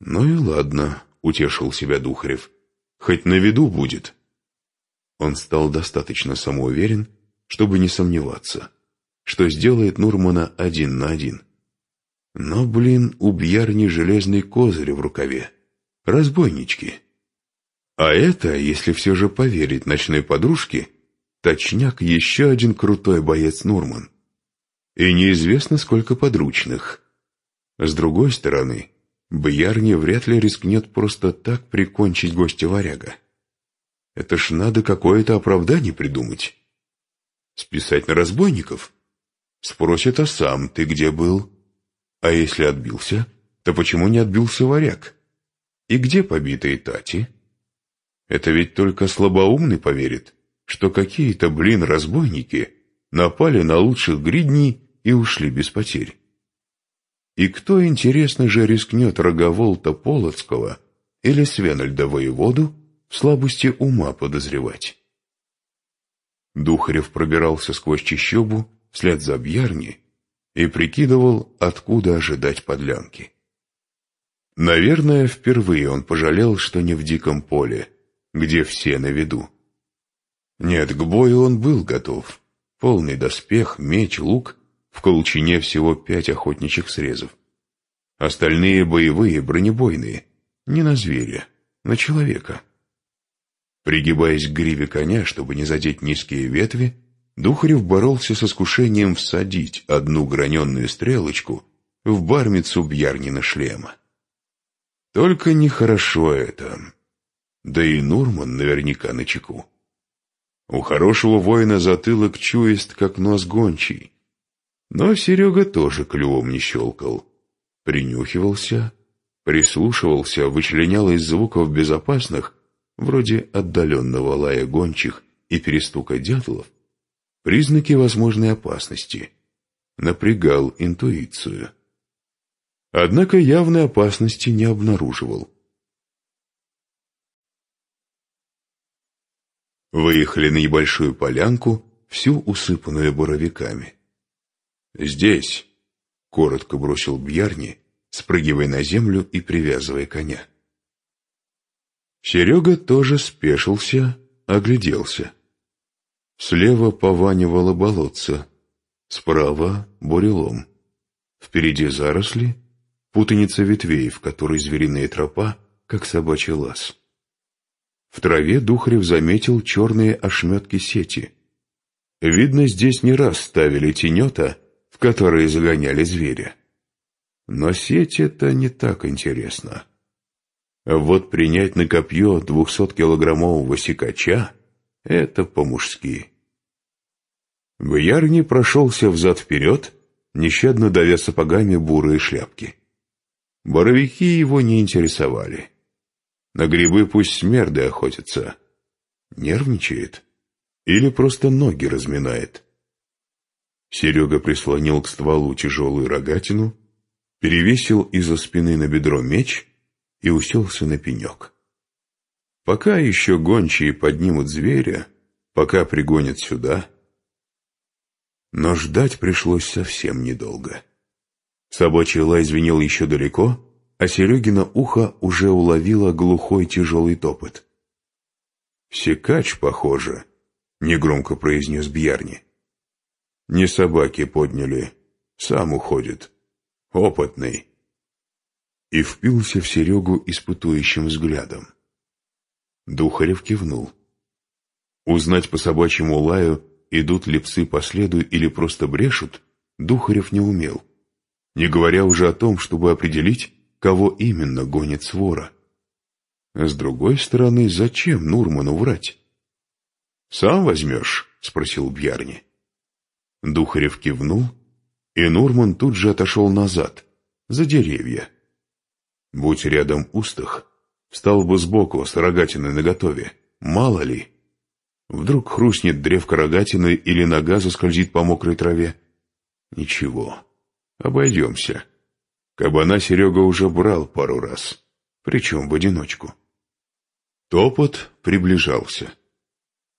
«Ну и ладно», — утешил себя Духарев. «Хоть на виду будет». Он стал достаточно самоуверен, чтобы не сомневаться, что сделает Нурмана один на один. Но, блин, у Бьярни железный козырь в рукаве. Разбойнички. А это, если все же поверить ночной подружке, точняк еще один крутой боец Нурман. И неизвестно, сколько подручных. С другой стороны, Боярни вряд ли рискнет просто так прикончить гостя варяга. Это ж надо какое-то оправдание придумать. Списать на разбойников? Спросит, а сам ты где был? А если отбился, то почему не отбился варяг? И где побитые тати? Это ведь только слабоумный поверит, что какие-то, блин, разбойники напали на лучших гридней и ушли без потерь. И кто, интересно же, рискнет Роговолта Полоцкого или Свенальда воеводу в слабости ума подозревать? Духарев пробирался сквозь чащобу вслед за Бьярни и прикидывал, откуда ожидать подлянки. Наверное, впервые он пожалел, что не в диком поле, где все на виду. Нет, к бою он был готов. Полный доспех, меч, лук в колчине всего пять охотничьих срезов. Остальные боевые, бронебойные, не на зверя, на человека. Пригибаясь к гриве коня, чтобы не задеть низкие ветви, Духарев боролся с искушением всадить одну граненную стрелочку в бармицу Бьярнина шлема. Только нехорошо это. Да и Нурман наверняка на чеку. У хорошего воина затылок чуест, как нос гончий, но Серега тоже клювом не щелкал. Принюхивался, прислушивался, вычленял из звуков безопасных, вроде отдаленного лая гончих и перестука дятлов, признаки возможной опасности напрягал интуицию. Однако явной опасности не обнаруживал. Выехали на небольшую полянку, всю усыпанную боровиками. «Здесь», — коротко бросил Бьярни, спрыгивая на землю и привязывая коня. Серега тоже спешился, огляделся. Слева пованивало болотце, справа — бурелом. Впереди заросли, путаница ветвей, в которой звериная тропа, как собачий лаз. В траве Духарев заметил черные ошметки сети. Видно, здесь не раз ставили тенета, которые загоняли зверя. Но сеть это не так интересно. Вот принять на копье двухсоткилограммового сикача — это по-мужски. Боярни прошелся взад-вперед, нещадно давя сапогами бурые шляпки. Боровики его не интересовали. На грибы пусть смерды охотятся. Нервничает? Или просто ноги разминает? Серега прислонил к стволу тяжелую рогатину, перевесил из-за спины на бедро меч и уселся на пенек. Пока еще гончие поднимут зверя, пока пригонят сюда. Но ждать пришлось совсем недолго. Собачий лай звенел еще далеко, а Серегина ухо уже уловило глухой тяжелый топот. «Секач, похоже», — негромко произнес Бьярни. «Не собаки подняли, сам уходит. Опытный». И впился в Серегу испытующим взглядом. Духарев кивнул. Узнать по собачьему лаю, идут ли псы по следу или просто брешут, Духарев не умел. Не говоря уже о том, чтобы определить, кого именно гонит свора. С другой стороны, зачем Нурману врать? «Сам возьмешь?» — спросил Бьярни. Духарев кивнул, и Нурман тут же отошел назад, за деревья. Будь рядом устах, встал бы сбоку с рогатиной наготове, мало ли. Вдруг хрустнет древко рогатины или нога заскользит по мокрой траве. Ничего, обойдемся. Кабана Серега уже брал пару раз, причем в одиночку. Топот приближался.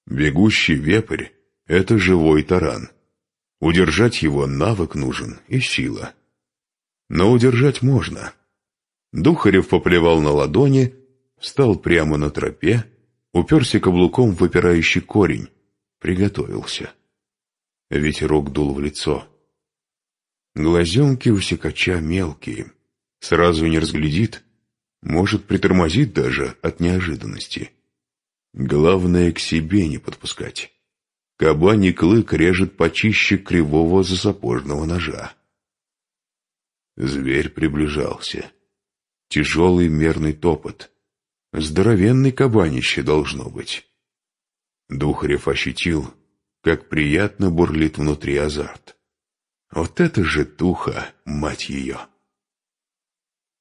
Бегущий вепрь — это живой таран. Удержать его навык нужен и сила. Но удержать можно. Духарев поплевал на ладони, встал прямо на тропе, уперся каблуком в выпирающий корень, приготовился. Ветерок дул в лицо. Глазенки у секача мелкие, сразу не разглядит, может притормозит даже от неожиданности. Главное к себе не подпускать. Кабаний клык режет почище кривого засапожного ножа. Зверь приближался. Тяжелый мерный топот. Здоровенный кабанище должно быть. Духарев ощутил, как приятно бурлит внутри азарт. Вот это же туха, мать ее!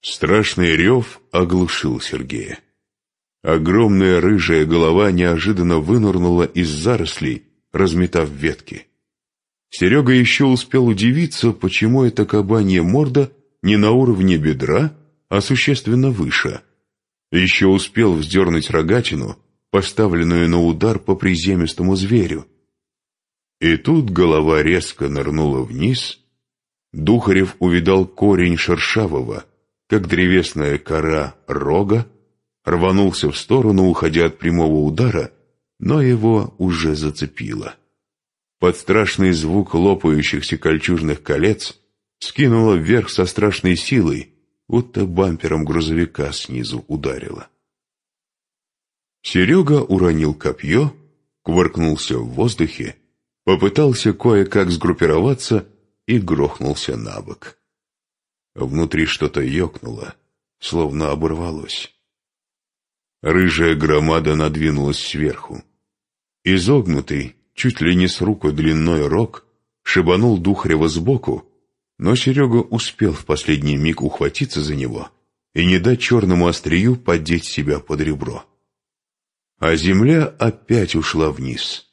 Страшный рев оглушил Сергея. Огромная рыжая голова неожиданно вынырнула из зарослей, разметав ветки. Серега еще успел удивиться, почему эта кабанья морда не на уровне бедра, а существенно выше. Еще успел вздернуть рогатину, поставленную на удар по приземистому зверю, и тут голова резко нырнула вниз. Духарев увидал корень шершавого, как древесная кора рога, рванулся в сторону, уходя от прямого удара, но его уже зацепило. Под страшный звук лопающихся кольчужных колец скинуло вверх со страшной силой, будто бампером грузовика снизу ударило. Серега уронил копье, кувыркнулся в воздухе попытался кое-как сгруппироваться и грохнулся на бок. Внутри что-то ёкнуло, словно оборвалось. Рыжая громада надвинулась сверху. Изогнутый, чуть ли не с руку длиной рог, шибанул Духарева сбоку, но Серега успел в последний миг ухватиться за него и не дать черному острию поддеть себя под ребро. А земля опять ушла вниз.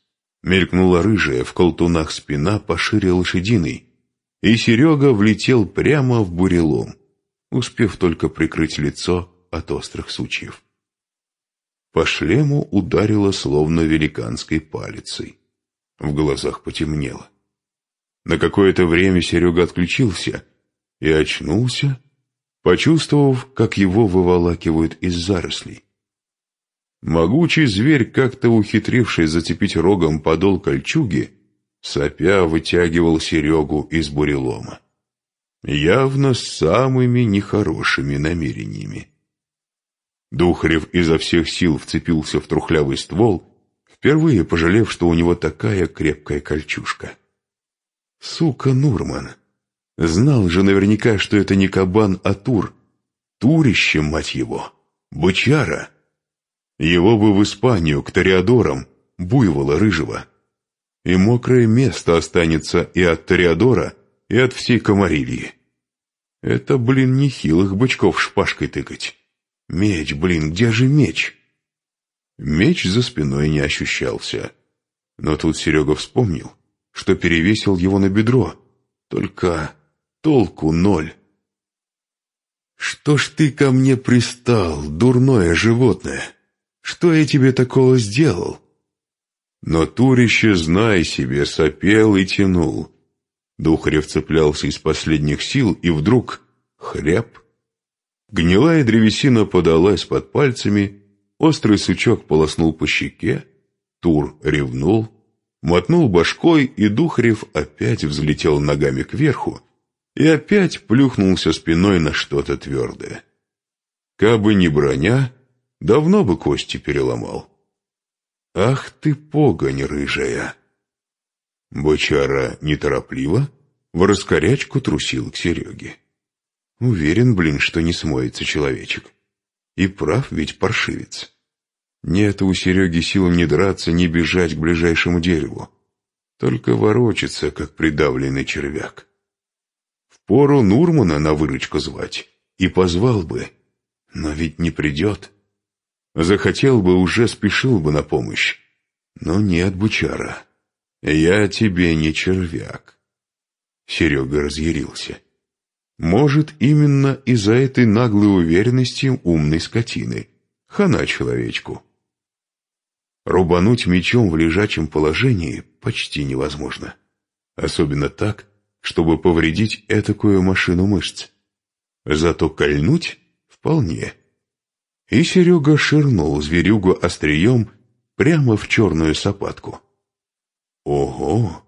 Мелькнула рыжая в колтунах спина пошире лошадиной. и Серега влетел прямо в бурелом, успев только прикрыть лицо от острых сучьев. По шлему ударило словно великанской палицей. В глазах потемнело. На какое-то время Серега отключился и очнулся, почувствовав, как его выволакивают из зарослей. Могучий зверь, как-то ухитривший зацепить рогом подол кольчуги, сопя вытягивал Серегу из бурелома. Явно с самыми нехорошими намерениями. Духарев изо всех сил вцепился в трухлявый ствол, впервые пожалев, что у него такая крепкая кольчушка. Сука Нурман! Знал же наверняка, что это не кабан, а тур. Турище, мать его! Бычара! Его бы в Испанию, к Тореадорам, буйвола рыжего. И мокрое место останется и от Тореадора, и от всей комарильи. Это, блин, нехилых бычков шпажкой тыкать. Меч, блин, где же меч? Меч за спиной не ощущался. Но тут Серега вспомнил, что перевесил его на бедро. Только толку ноль. «Что ж ты ко мне пристал, дурное животное? Что я тебе такого сделал?» Но Турище, знай себе, сопел и тянул. Духарев цеплялся из последних сил, и вдруг хряб. Гнилая древесина подалась под пальцами, острый сучок полоснул по щеке, Тур ревнул, мотнул башкой, и Духарев опять взлетел ногами кверху и опять плюхнулся спиной на что-то твердое. Кабы не броня, давно бы кости переломал. Ах ты, погонь рыжая! Бочара неторопливо в раскорячку трусил к Сереге. Уверен, блин, что не смоется человечек. И прав ведь паршивец. Нет у Сереги сил не драться, не бежать к ближайшему дереву. Только ворочаться, как придавленный червяк. Впору Нурмана на выручку звать. И позвал бы. Но ведь не придет. Захотел бы, уже спешил бы на помощь. Но нет, бычара. Я тебе не червяк. Серега разъярился. Может, именно из-за этой наглой уверенности умной скотины. Хана человечку. Рубануть мечом в лежачем положении почти невозможно. Особенно так, чтобы повредить этакую машину мышц. Зато кольнуть вполне. И Серега ширнул зверюгу острием прямо в черную сапатку. Ого!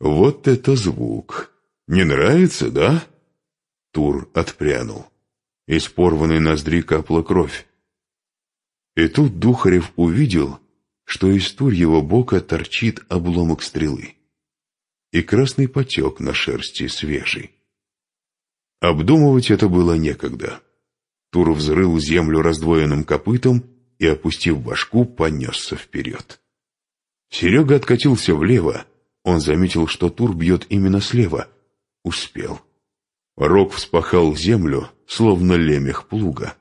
Вот это звук! Не нравится, да? Тур отпрянул. Из порванной ноздри капла кровь. И тут Духарев увидел, что из турьего бока торчит обломок стрелы. И красный потек на шерсти свежий. Обдумывать это было некогда. Тур взрыл землю раздвоенным копытом и, опустив башку, понесся вперед. Серега откатился влево. Он заметил, что Тур бьет именно слева. Успел. Рог вспахал землю, словно лемех плуга.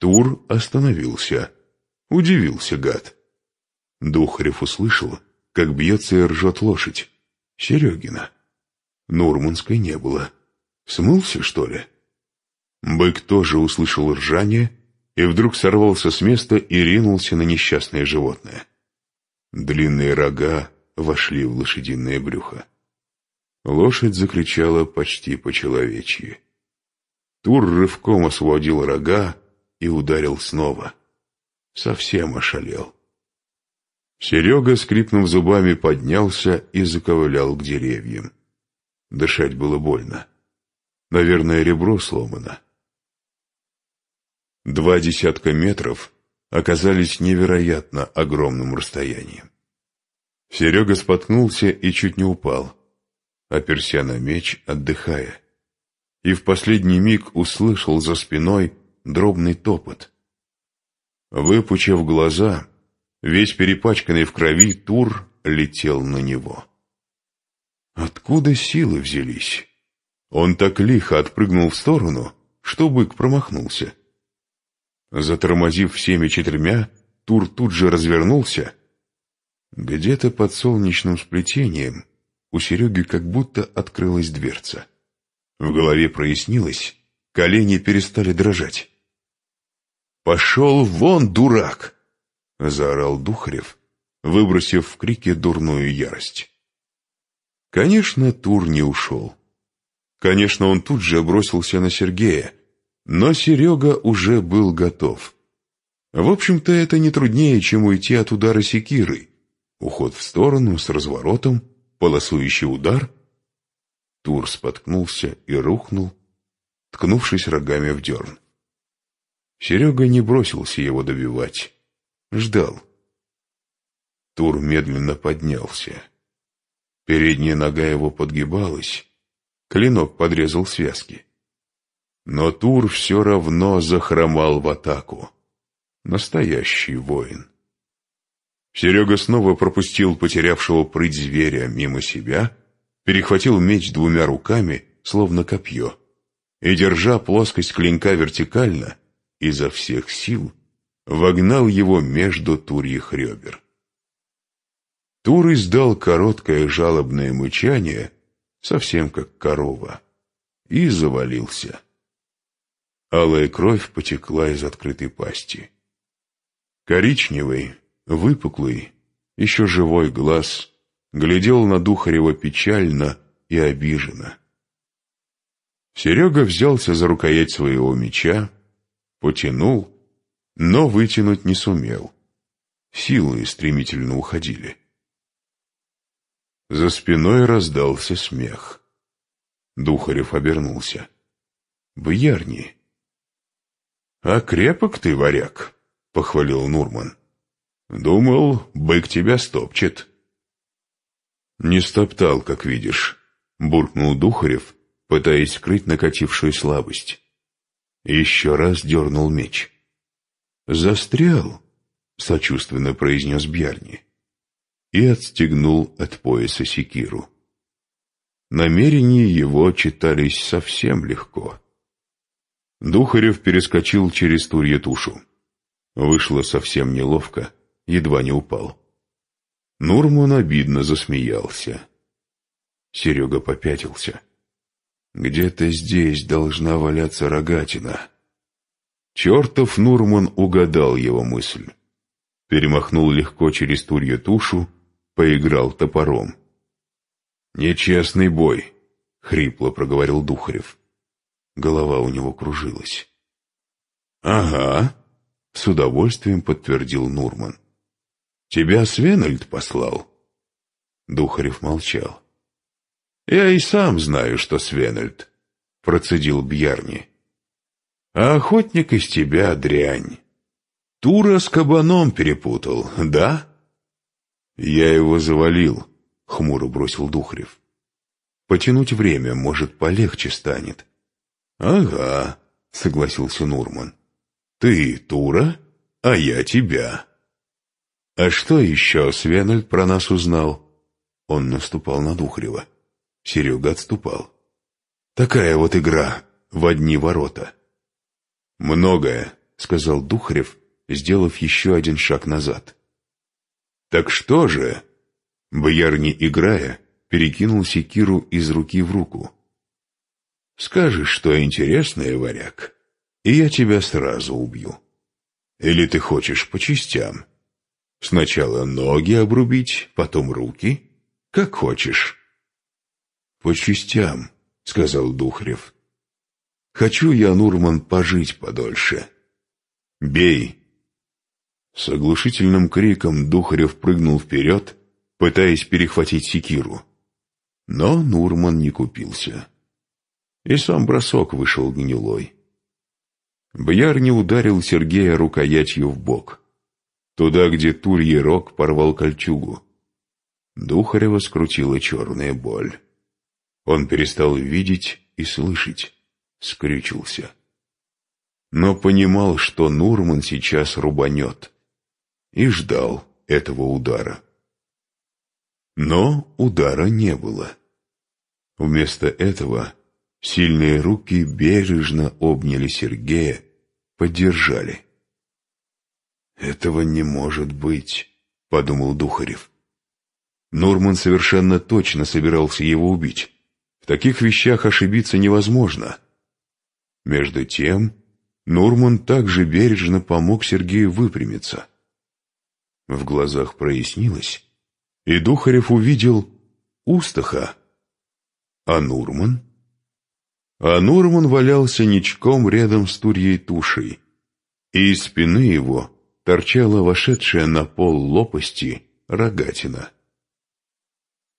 Тур остановился. Удивился гад. Духарев услышал, как бьется и ржет лошадь. Серегина. Нурманской не было. Смылся, что ли? Бык тоже услышал ржание и вдруг сорвался с места и ринулся на несчастное животное. Длинные рога вошли в лошадиное брюхо. Лошадь закричала почти по-человечьи. Тур рывком освободил рога и ударил снова. Совсем ошалел. Серега, скрипнув зубами, поднялся и заковылял к деревьям. Дышать было больно. Наверное, ребро сломано. Два десятка метров оказались невероятно огромным расстоянием. Серега споткнулся и чуть не упал, оперся на меч, отдыхая. И в последний миг услышал за спиной дробный топот. Выпучив глаза, весь перепачканный в крови Тур летел на него. Откуда силы взялись? Он так лихо отпрыгнул в сторону, что бык промахнулся. Затормозив всеми четырьмя, Тур тут же развернулся. Где-то под солнечным сплетением у Сереги как будто открылась дверца. В голове прояснилось, колени перестали дрожать. «Пошел вон, дурак!» — заорал Духарев, выбросив в крике дурную ярость. Конечно, Тур не ушел. Конечно, он тут же бросился на Сергея, но Серега уже был готов. В общем-то, это не труднее, чем уйти от удара секиры. Уход в сторону с разворотом, полосующий удар. Тур споткнулся и рухнул, ткнувшись рогами в дерн. Серега не бросился его добивать. Ждал. Тур медленно поднялся. Передняя нога его подгибалась, клинок подрезал связки. Но Тур все равно захромал в атаку. Настоящий воин. Серега снова пропустил потерявшего прыть зверя мимо себя, перехватил меч двумя руками, словно копье, и, держа плоскость клинка вертикально, изо всех сил вогнал его между турьих ребер. Тур издал короткое жалобное мычание, совсем как корова, и завалился. Алая кровь потекла из открытой пасти. Коричневый, выпуклый, еще живой глаз глядел на Духарева печально и обиженно. Серега взялся за рукоять своего меча, потянул, но вытянуть не сумел. Силы стремительно уходили. За спиной раздался смех. Духарев обернулся. «Боярни!» «А крепок ты, варяг!» — похвалил Нурман. «Думал, бык тебя стопчет». «Не стоптал, как видишь», — буркнул Духарев, пытаясь скрыть накатившую слабость. Еще раз дернул меч. «Застрял», — сочувственно произнес Бьярни и отстегнул от пояса секиру. Намерения его читались совсем легко. Духарев перескочил через турье тушу. Вышло совсем неловко, едва не упал. Нурман обидно засмеялся. Серега попятился. Где-то здесь должна валяться рогатина. Чертов Нурман угадал его мысль. Перемахнул легко через турье тушу поиграл топором. «Нечестный бой», — хрипло проговорил Духарев. Голова у него кружилась. «Ага», — с удовольствием подтвердил Нурман. «Тебя Свенальд послал?» Духарев молчал. «Я и сам знаю, что Свенальд», — процедил Бьярни. «А охотник из тебя дрянь. Тура с кабаном перепутал, да?» «Я его завалил», — хмуро бросил Духарев. «Потянуть время, может, полегче станет». «Ага», — согласился Нурман. «Ты Тура, а я тебя». «А что еще Свенальд про нас узнал?» Он наступал на Духарева. Серега отступал. «Такая вот игра в одни ворота». «Многое», — сказал Духарев, сделав еще один шаг назад. «Так что же?» Бояр, не играя, перекинул секиру из руки в руку. «Скажешь, что интересное, варяг, и я тебя сразу убью. Или ты хочешь по частям? Сначала ноги обрубить, потом руки? Как хочешь». «По частям», — сказал Духарев. «Хочу я, Нурман, пожить подольше. Бей, с оглушительным криком Духарев прыгнул вперед, пытаясь перехватить секиру. Но Нурман не купился. И сам бросок вышел гнилой. Бьяр не ударил Сергея рукоятью в бок. Туда, где Турье рог порвал кольчугу. Духарева скрутила черная боль. Он перестал видеть и слышать, скрючился. Но понимал, что Нурман сейчас рубанет и ждал этого удара. Но удара не было. Вместо этого сильные руки бережно обняли Сергея, поддержали. «Этого не может быть», — подумал Духарев. Нурман совершенно точно собирался его убить. В таких вещах ошибиться невозможно. Между тем, Нурман также бережно помог Сергею выпрямиться. В глазах прояснилось, и Духарев увидел Устаха. А Нурман? А Нурман валялся ничком рядом с Турьей тушей, и из спины его торчала вошедшая на пол лопасти рогатина.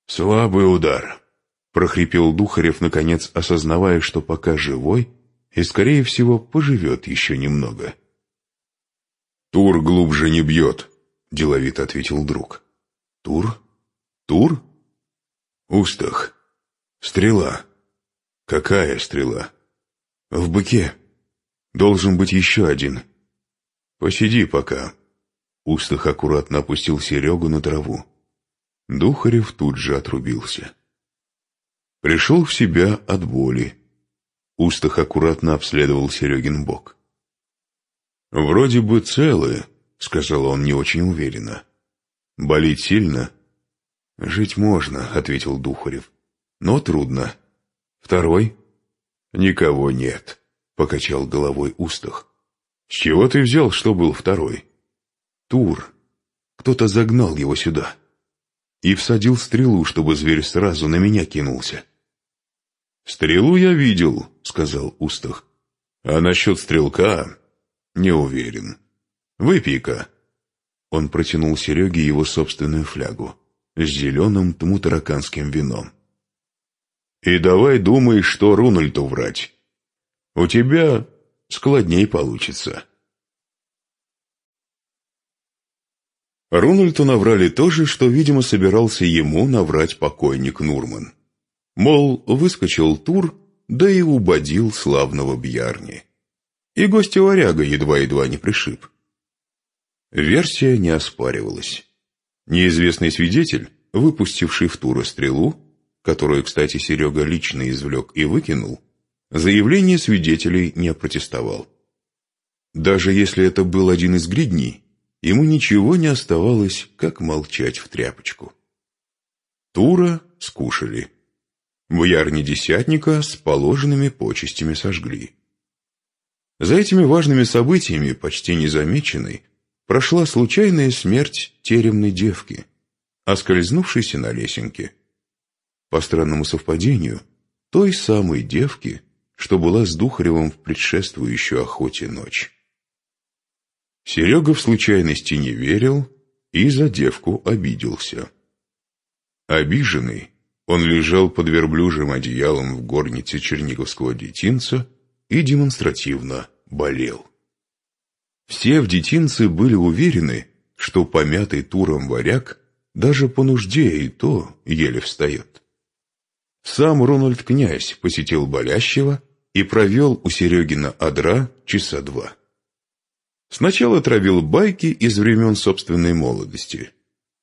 «Слабый удар», — прохрипел Духарев, наконец осознавая, что пока живой и, скорее всего, поживет еще немного. «Тур глубже не бьет», — деловито ответил друг. «Тур? Тур?» «Устах. Стрела. Какая стрела?» «В быке. Должен быть еще один. Посиди пока». Устах аккуратно опустил Серегу на траву. Духарев тут же отрубился. Пришел в себя от боли. Устах аккуратно обследовал Серегин бок. «Вроде бы целые», — сказал он не очень уверенно. «Болит сильно?» «Жить можно», — ответил Духарев. «Но трудно. Второй?» «Никого нет», — покачал головой Устах. «С чего ты взял, что был второй?» «Тур. Кто-то загнал его сюда» и всадил стрелу, чтобы зверь сразу на меня кинулся. «Стрелу я видел», — сказал Устах. «А насчет стрелка не уверен. Выпей-ка». Он протянул Сереге его собственную флягу с зеленым тмутараканским вином. «И давай думай, что Рунальду врать. У тебя складней получится». Рунальту наврали то же, что, видимо, собирался ему наврать покойник Нурман. Мол, выскочил Тур, да и убодил славного Бьярни. И гостя варяга едва-едва не пришиб. Версия не оспаривалась. Неизвестный свидетель, выпустивший в Тура стрелу, которую, кстати, Серега лично извлек и выкинул, заявление свидетелей не опротестовал. Даже если это был один из гридней, ему ничего не оставалось, как молчать в тряпочку. Тура скушали. В ярне десятника с положенными почестями сожгли. За этими важными событиями, почти незамеченной, прошла случайная смерть теремной девки, оскользнувшейся на лесенке. По странному совпадению, той самой девки, что была с Духаревым в предшествующую охоте ночь. Серега в случайности не верил и за девку обиделся. Обиженный, он лежал под верблюжьим одеялом в горнице черниговского детинца и демонстративно болел. Все в детинце были уверены, что помятый туром варяг даже по нужде и то еле встает. Сам Рональд князь посетил болящего и провел у Серегина адра часа два. Сначала травил байки из времен собственной молодости,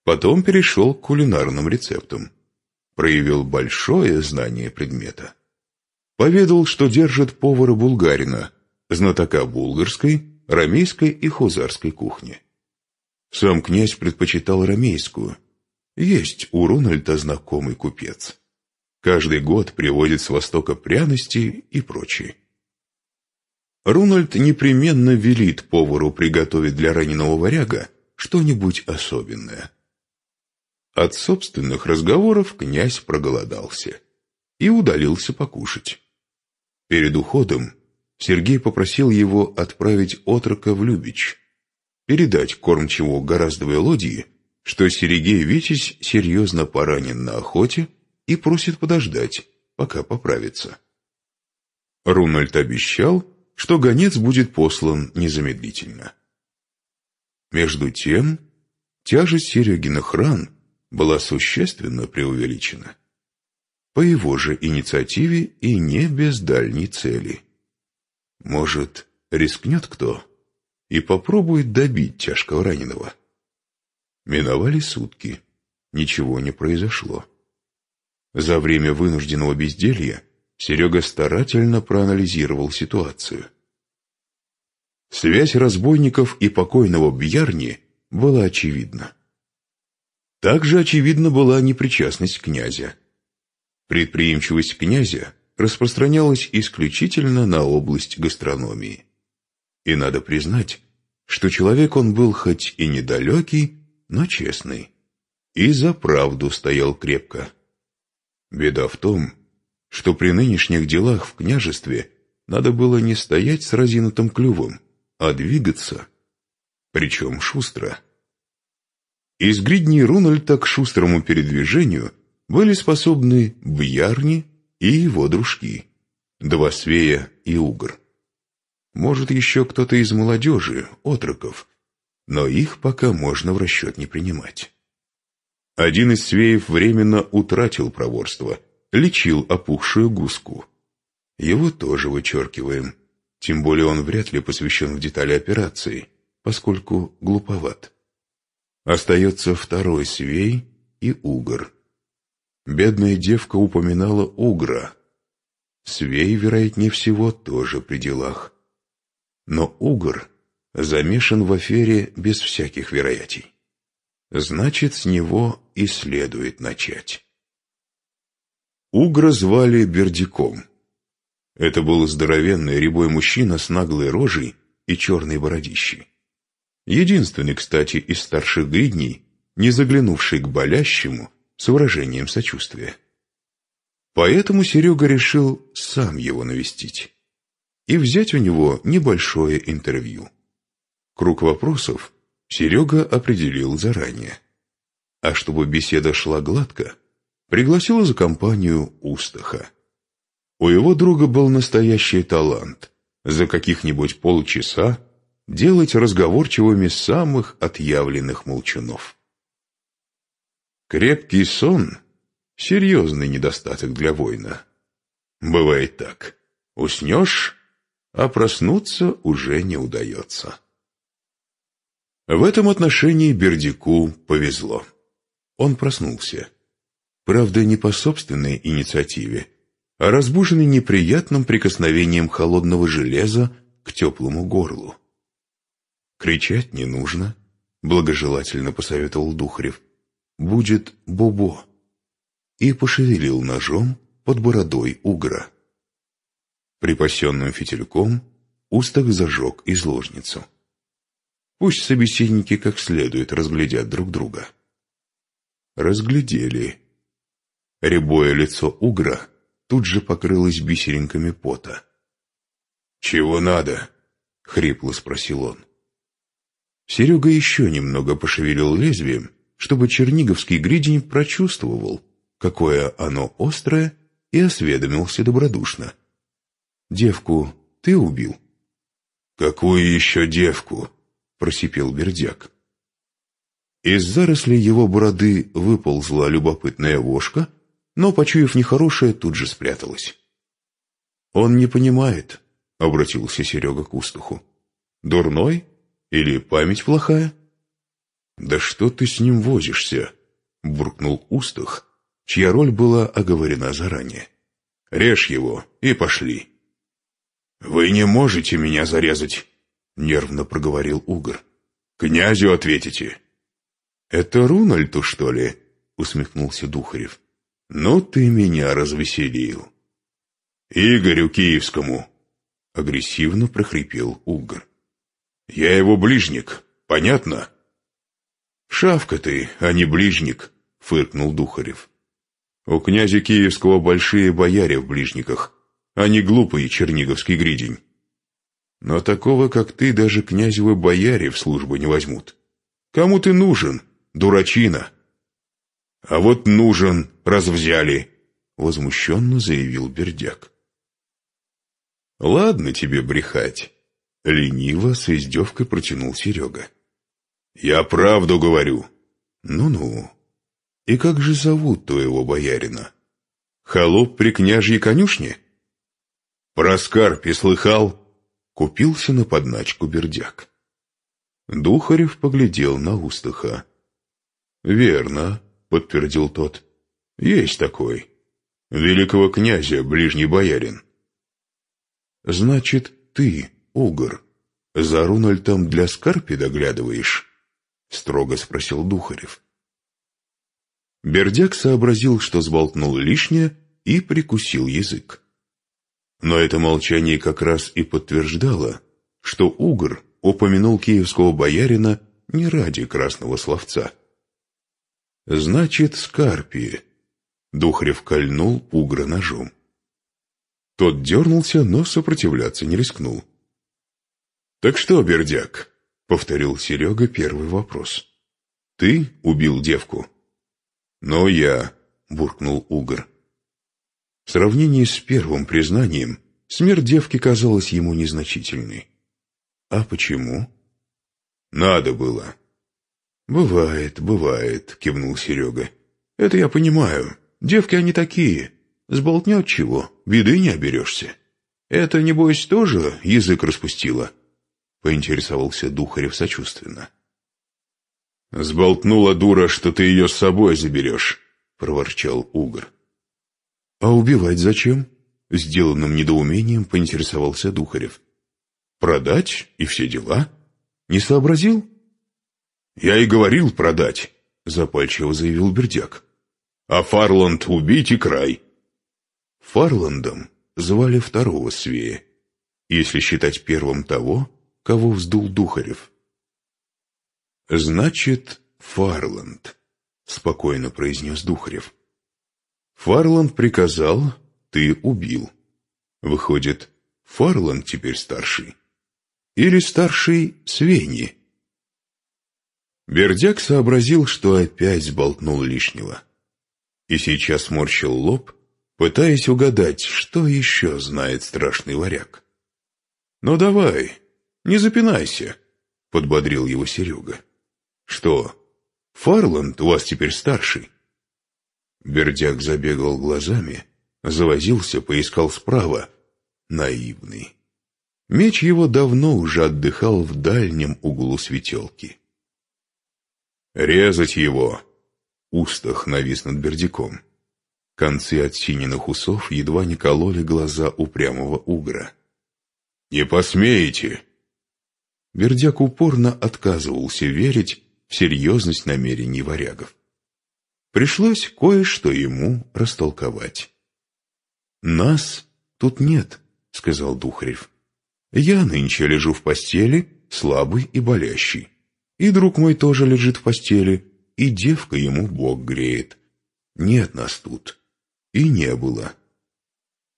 потом перешел к кулинарным рецептам. Проявил большое знание предмета. Поведал, что держит повара булгарина, знатока булгарской, рамейской и хузарской кухни. Сам князь предпочитал рамейскую. Есть у Рональда знакомый купец. Каждый год привозит с востока пряности и прочее. Рунальд непременно велит повару приготовить для раненого варяга что-нибудь особенное. От собственных разговоров князь проголодался и удалился покушать. Перед уходом Сергей попросил его отправить отрока в Любич, передать кормчего гораздовой лодии, что Сергей Витязь серьезно поранен на охоте и просит подождать, пока поправится. Рунальд обещал, что гонец будет послан незамедлительно. Между тем, тяжесть Серегиных ран была существенно преувеличена. По его же инициативе и не без дальней цели. Может, рискнет кто и попробует добить тяжкого раненого. Миновали сутки, ничего не произошло. За время вынужденного безделья Серега старательно проанализировал ситуацию. Связь разбойников и покойного Бьярни была очевидна. Также очевидна была непричастность князя. Предприимчивость князя распространялась исключительно на область гастрономии. И надо признать, что человек он был хоть и недалекий, но честный. И за правду стоял крепко. Беда в том, что при нынешних делах в княжестве надо было не стоять с разинутым клювом, а двигаться, причем шустро. Из гридней Рунальта к шустрому передвижению были способны Бьярни и его дружки, два свея и угр. Может, еще кто-то из молодежи, отроков, но их пока можно в расчет не принимать. Один из свеев временно утратил проворство, лечил опухшую гуску. Его тоже вычеркиваем, тем более он вряд ли посвящен в детали операции, поскольку глуповат. Остается второй свей и угор. Бедная девка упоминала угра. Свей, вероятнее всего, тоже при делах. Но угор замешан в афере без всяких вероятий. Значит, с него и следует начать. Угра звали Бердиком. Это был здоровенный рябой мужчина с наглой рожей и черной бородищей. Единственный, кстати, из старших гридней, не заглянувший к болящему с выражением сочувствия. Поэтому Серега решил сам его навестить и взять у него небольшое интервью. Круг вопросов Серега определил заранее. А чтобы беседа шла гладко, пригласил за компанию Устаха. У его друга был настоящий талант. За каких-нибудь полчаса делать разговорчивыми самых отъявленных молчунов. Крепкий сон — серьезный недостаток для воина. Бывает так. Уснешь, а проснуться уже не удается. В этом отношении Бердику повезло. Он проснулся. Правда, не по собственной инициативе, а разбуженный неприятным прикосновением холодного железа к теплому горлу. Кричать не нужно, благожелательно посоветовал Духарев. Будет Бобо. И пошевелил ножом под бородой угра. Припасенным фитильком Устах зажег изложницу. Пусть собеседники как следует разглядят друг друга. Разглядели. Рябое лицо угра тут же покрылось бисеринками пота. «Чего надо?» — хрипло спросил он. Серега еще немного пошевелил лезвием, чтобы черниговский гридень прочувствовал, какое оно острое, и осведомился добродушно. «Девку ты убил?» «Какую еще девку?» — просипел Бердяк. Из зарослей его бороды выползла любопытная вошка, но, почуяв нехорошее, тут же спряталась. «Он не понимает», — обратился Серега к Устуху. «Дурной?» Или память плохая? Да что ты с ним возишься? Буркнул Устах, чья роль была оговорена заранее. Режь его и пошли. Вы не можете меня зарезать, нервно проговорил Угр. Князю ответите. Это Рунальту, что ли? усмехнулся Духарев. Ну ты меня развеселил. Игорю Киевскому, агрессивно прохрипел Угр. Я его ближник, понятно? Шавка ты, а не ближник, фыркнул Духарев. У князя Киевского большие бояре в ближниках, а не глупый черниговский гридень. Но такого, как ты, даже князевы бояре в службу не возьмут. Кому ты нужен, дурачина? А вот нужен, раз взяли, возмущенно заявил Бердяк. Ладно тебе брехать. Лениво с издевкой протянул Серега. «Я правду говорю». «Ну-ну. И как же зовут твоего боярина? Холоп при княжьей конюшне?» «Про Скарпи слыхал?» Купился на подначку бердяк. Духарев поглядел на Устаха. «Верно», — подтвердил тот. «Есть такой. Великого князя, ближний боярин». «Значит, ты Угор, за Рунальтом для Скарпи доглядываешь? Строго спросил Духарев. Бердяк сообразил, что сболтнул лишнее, и прикусил язык. Но это молчание как раз и подтверждало, что Угр упомянул киевского боярина не ради красного словца. «Значит, Скарпии», — Духарев кольнул Угра ножом. Тот дернулся, но сопротивляться не рискнул. «Так что, Бердяк?» — повторил Серега первый вопрос. «Ты убил девку?» «Но я», — буркнул Угр. В сравнении с первым признанием, смерть девки казалась ему незначительной. «А почему?» «Надо было». «Бывает, бывает», — кивнул Серега. «Это я понимаю. Девки они такие. Сболтнет чего, беды не оберешься. Это, небось, тоже язык распустила?» — поинтересовался Духарев сочувственно. «Сболтнула дура, что ты ее с собой заберешь», — проворчал Угр. «А убивать зачем?» — сделанным недоумением поинтересовался Духарев. «Продать и все дела? Не сообразил?» «Я и говорил продать», — запальчиво заявил Бердяк. «А Фарланд убить и край». Фарландом звали второго свея, если считать первым того, кого вздул Духарев. «Значит, Фарланд», — спокойно произнес Духарев. «Фарланд приказал, ты убил. Выходит, Фарланд теперь старший. Или старший Свеньи?» Бердяк сообразил, что опять сболтнул лишнего. И сейчас морщил лоб, пытаясь угадать, что еще знает страшный варяг. «Ну давай, не запинайся», — подбодрил его Серега. «Что, Фарланд у вас теперь старший?» Бердяк забегал глазами, завозился, поискал справа. Наивный. Меч его давно уже отдыхал в дальнем углу светелки. «Резать его!» Устах навис над Бердяком. Концы отсиненных усов едва не кололи глаза упрямого угра. «Не посмеете!» Бердяк упорно отказывался верить в серьезность намерений варягов. Пришлось кое-что ему растолковать. «Нас тут нет», — сказал Духарев. «Я нынче лежу в постели, слабый и болящий. И друг мой тоже лежит в постели, и девка ему Бог греет. Нет нас тут. И не было.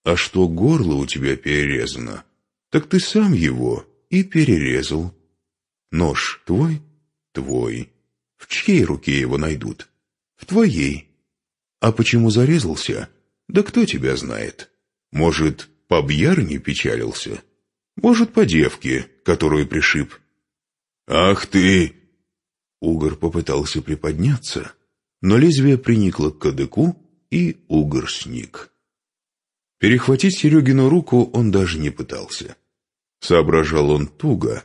А что горло у тебя перерезано, так ты сам его и перерезал. Нож твой? Твой. В чьей руке его найдут? В твоей. А почему зарезался? Да кто тебя знает? Может, по бьярне печалился? Может, по девке, которую пришиб? Ах ты! Угор попытался приподняться, но лезвие приникло к кадыку, и угор сник. Перехватить Серегину руку он даже не пытался. Соображал он туго,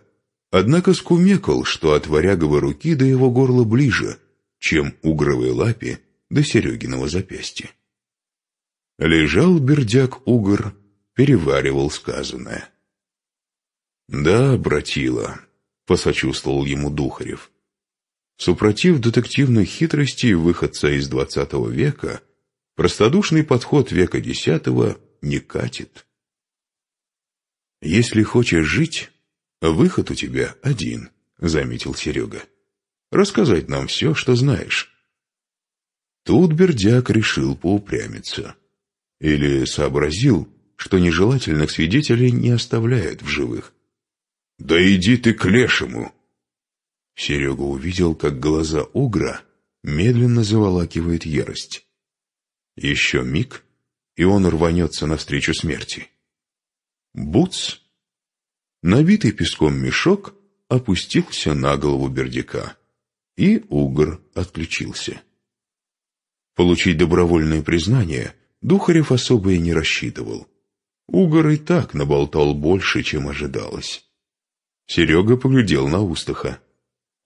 однако скумекал, что от варяговой руки до его горла ближе, чем угровой лапе до Серегиного запястья. Лежал бердяк-угор, переваривал сказанное. «Да, братила», — посочувствовал ему Духарев. Супротив детективной хитрости выходца из двадцатого века, простодушный подход века десятого не катит. «Если хочешь жить, выход у тебя один», — заметил Серега. «Рассказать нам все, что знаешь». Тут Бердяк решил поупрямиться. Или сообразил, что нежелательных свидетелей не оставляют в живых. «Да иди ты к лешему!» Серега увидел, как глаза угра медленно заволакивает ярость. Еще миг, и он рванется навстречу смерти. Буц! Набитый песком мешок опустился на голову бердяка, и угр отключился. Получить добровольное признание Духарев особо и не рассчитывал. Угор и так наболтал больше, чем ожидалось. Серега поглядел на Устаха.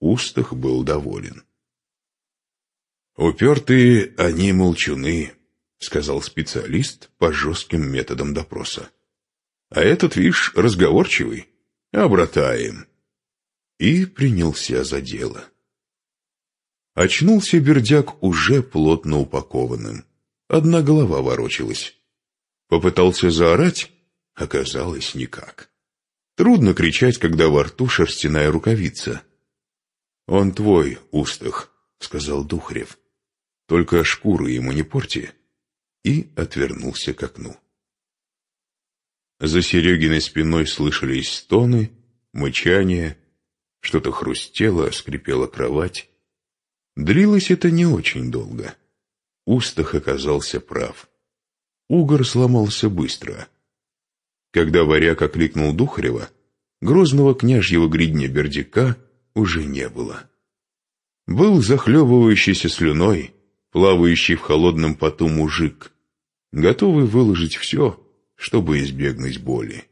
Устах был доволен. «Упертые они молчуны», — сказал специалист по жестким методам допроса. «А этот, видишь, разговорчивый. Обратаем». И принялся за дело. Очнулся бердяк уже плотно упакованным. Одна голова ворочалась. Попытался заорать, оказалось никак. Трудно кричать, когда во рту шерстяная рукавица. «Он твой, Устах», — сказал Духарев. «Только шкуру ему не порти». И отвернулся к окну. За Серегиной спиной слышались стоны, мычание, что-то хрустело, скрипела кровать. Длилось это не очень долго. Устах оказался прав. Угор сломался быстро. Когда варяг окликнул Духарева, грозного княжьего гридня Бердяка уже не было. Был захлебывающийся слюной, плавающий в холодном поту мужик, готовый выложить все, чтобы избегнуть боли.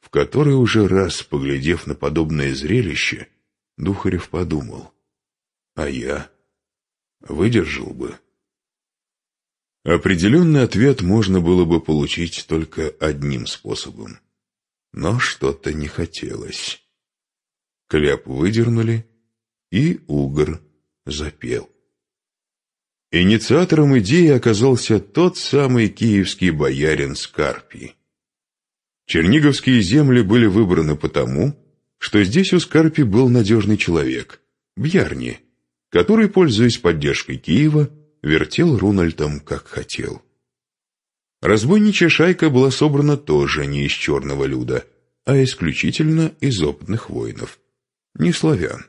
В который уже раз, поглядев на подобное зрелище, Духарев подумал, а я выдержал бы. Определенный ответ можно было бы получить только одним способом. Но что-то не хотелось. Кляп выдернули, и угор запел. Инициатором идеи оказался тот самый киевский боярин Скарпий. Черниговские земли были выбраны потому, что здесь у Скарпи был надежный человек, Бьярни, который, пользуясь поддержкой Киева, вертел Рунальтом как хотел. Разбойничья шайка была собрана тоже не из черного люда, а исключительно из опытных воинов, не славян.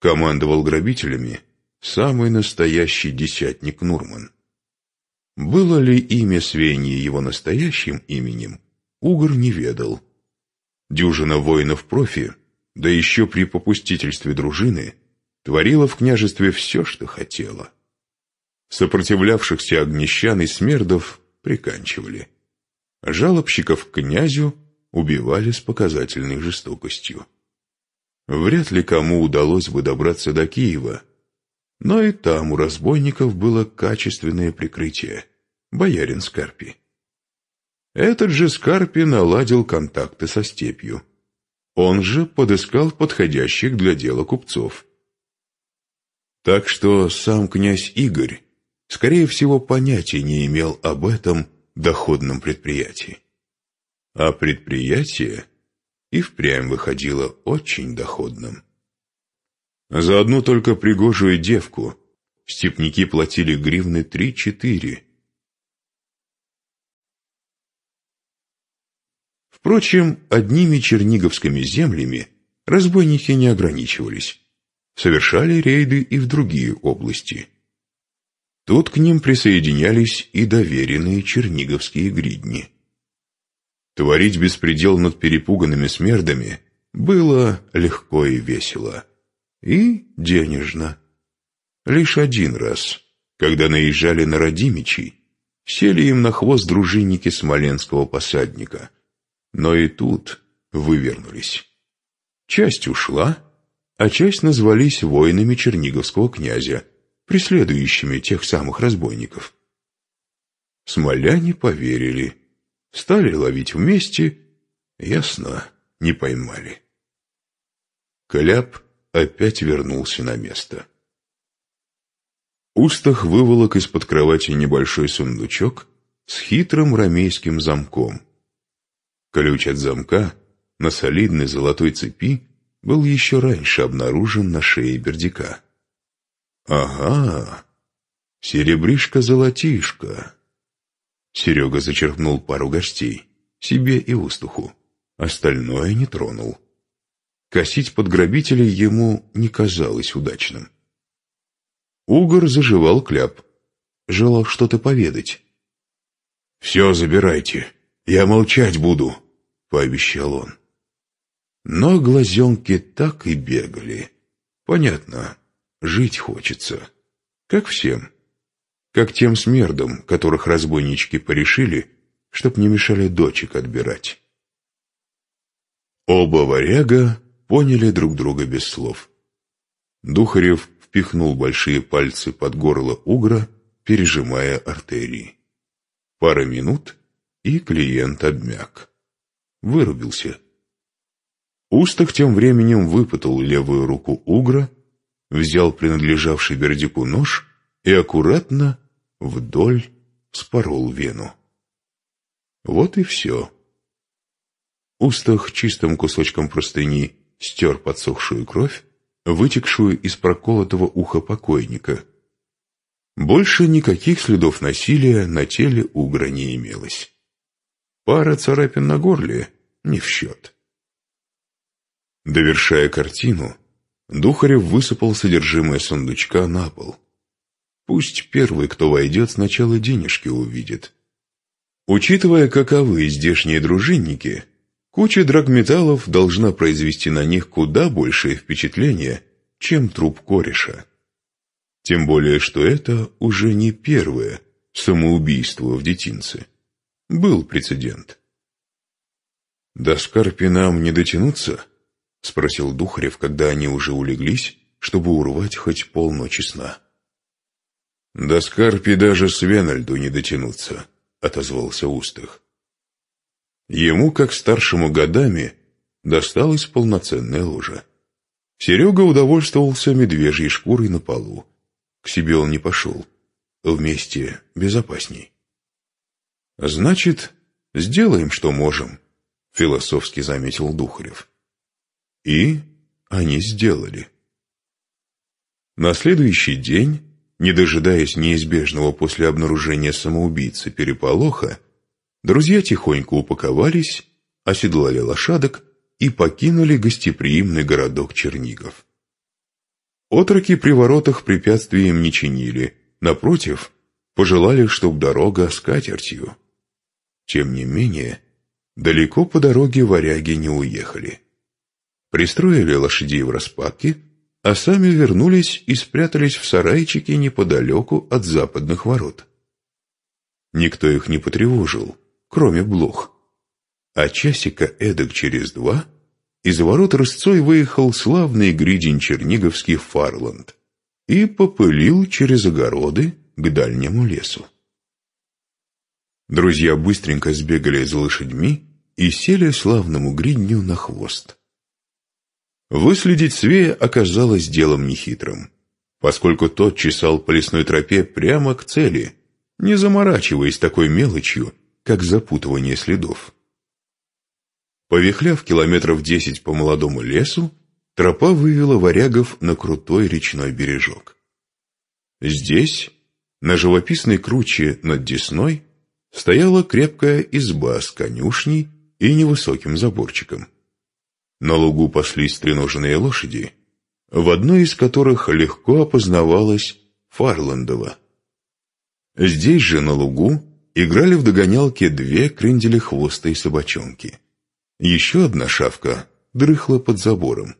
Командовал грабителями самый настоящий десятник Нурман. Было ли имя Свеньи его настоящим именем, Угор не ведал. Дюжина воинов-профи, да еще при попустительстве дружины, творила в княжестве все, что хотела. Сопротивлявшихся огнещан и смердов приканчивали. Жалобщиков к князю убивали с показательной жестокостью. Вряд ли кому удалось бы добраться до Киева, но и там у разбойников было качественное прикрытие – боярин Скарпи. Этот же Скарпи наладил контакты со степью. Он же подыскал подходящих для дела купцов. Так что сам князь Игорь скорее всего, понятия не имел об этом доходном предприятии. А предприятие и впрямь выходило очень доходным. За одну только пригожую девку степники платили гривны три-четыре. Впрочем, одними черниговскими землями разбойники не ограничивались. Совершали рейды и в другие области – Тут к ним присоединялись и доверенные черниговские гридни. Творить беспредел над перепуганными смердами было легко и весело. И денежно. Лишь один раз, когда наезжали на Радимичей, сели им на хвост дружинники смоленского посадника. Но и тут вывернулись. Часть ушла, а часть назвались воинами черниговского князя – преследующими тех самых разбойников. Смоляне поверили, стали ловить вместе, ясно, не поймали. Кляп опять вернулся на место. Устах выволок из-под кровати небольшой сундучок с хитрым ромейским замком. Ключ от замка на солидной золотой цепи был еще раньше обнаружен на шее бердяка. «Ага, серебришка-золотишко». Серега зачерпнул пару гостей, себе и устуху. Остальное не тронул. Косить под грабителей ему не казалось удачным. Угор заживал кляп, желал что-то поведать. «Все забирайте, я молчать буду», — пообещал он. Но глазенки так и бегали. Понятно, Жить хочется. Как всем. Как тем смердам, которых разбойнички порешили, чтоб не мешали дочек отбирать. Оба варяга поняли друг друга без слов. Духарев впихнул большие пальцы под горло угра, пережимая артерии. Пара минут, и клиент обмяк. Вырубился. Устах тем временем выпутал левую руку угра взял принадлежавший Бердику нож и аккуратно вдоль спорол вену. Вот и все. Устах чистым кусочком простыни стер подсохшую кровь, вытекшую из проколотого уха покойника. Больше никаких следов насилия на теле угра не имелось. Пара царапин на горле не в счет. Довершая картину, Духарев высыпал содержимое сундучка на пол. Пусть первый, кто войдет, сначала денежки увидит. Учитывая, каковы здешние дружинники, куча драгметаллов должна произвести на них куда большее впечатление, чем труп кореша. Тем более, что это уже не первое самоубийство в детинце. Был прецедент. «До Скарпи нам не дотянуться?» — спросил Духарев, когда они уже улеглись, чтобы урвать хоть полночи сна. «До Скарпи даже с Венальду не дотянуться», — отозвался Устых. Ему, как старшему годами, досталась полноценная ложа. Серега удовольствовался медвежьей шкурой на полу. К себе он не пошел. Вместе безопасней. «Значит, сделаем, что можем», — философски заметил Духарев. И они сделали. На следующий день не дожидаясь неизбежного после обнаружения самоубийцы переполоха, друзья тихонько упаковались, оседлали лошадок и покинули гостеприимный городок Чернигов. Отроки при воротах препятствий им не чинили, напротив, пожелали, чтоб дорога с катертью. Тем не менее, далеко по дороге варяги не уехали. Пристроили лошадей в распадке, а сами вернулись и спрятались в сарайчике неподалеку от западных ворот. Никто их не потревожил, кроме блох. А часика эдак через два из ворот рысцой выехал славный гридень черниговский Фарланд и попылил через огороды к дальнему лесу. Друзья быстренько сбегали за лошадьми и сели славному гридню на хвост. Выследить Свея оказалось делом нехитрым, поскольку тот чесал по лесной тропе прямо к цели, не заморачиваясь такой мелочью, как запутывание следов. Повихляв километров десять по молодому лесу, тропа вывела варягов на крутой речной бережок. Здесь, на живописной круче над Десной, стояла крепкая изба с конюшней и невысоким заборчиком. На лугу паслись стреноженные лошади, в одной из которых легко опознавалась Фарландова. Здесь же, на лугу, играли в догонялке две кренделя-хвостые собачонки. Еще одна шавка дрыхла под забором.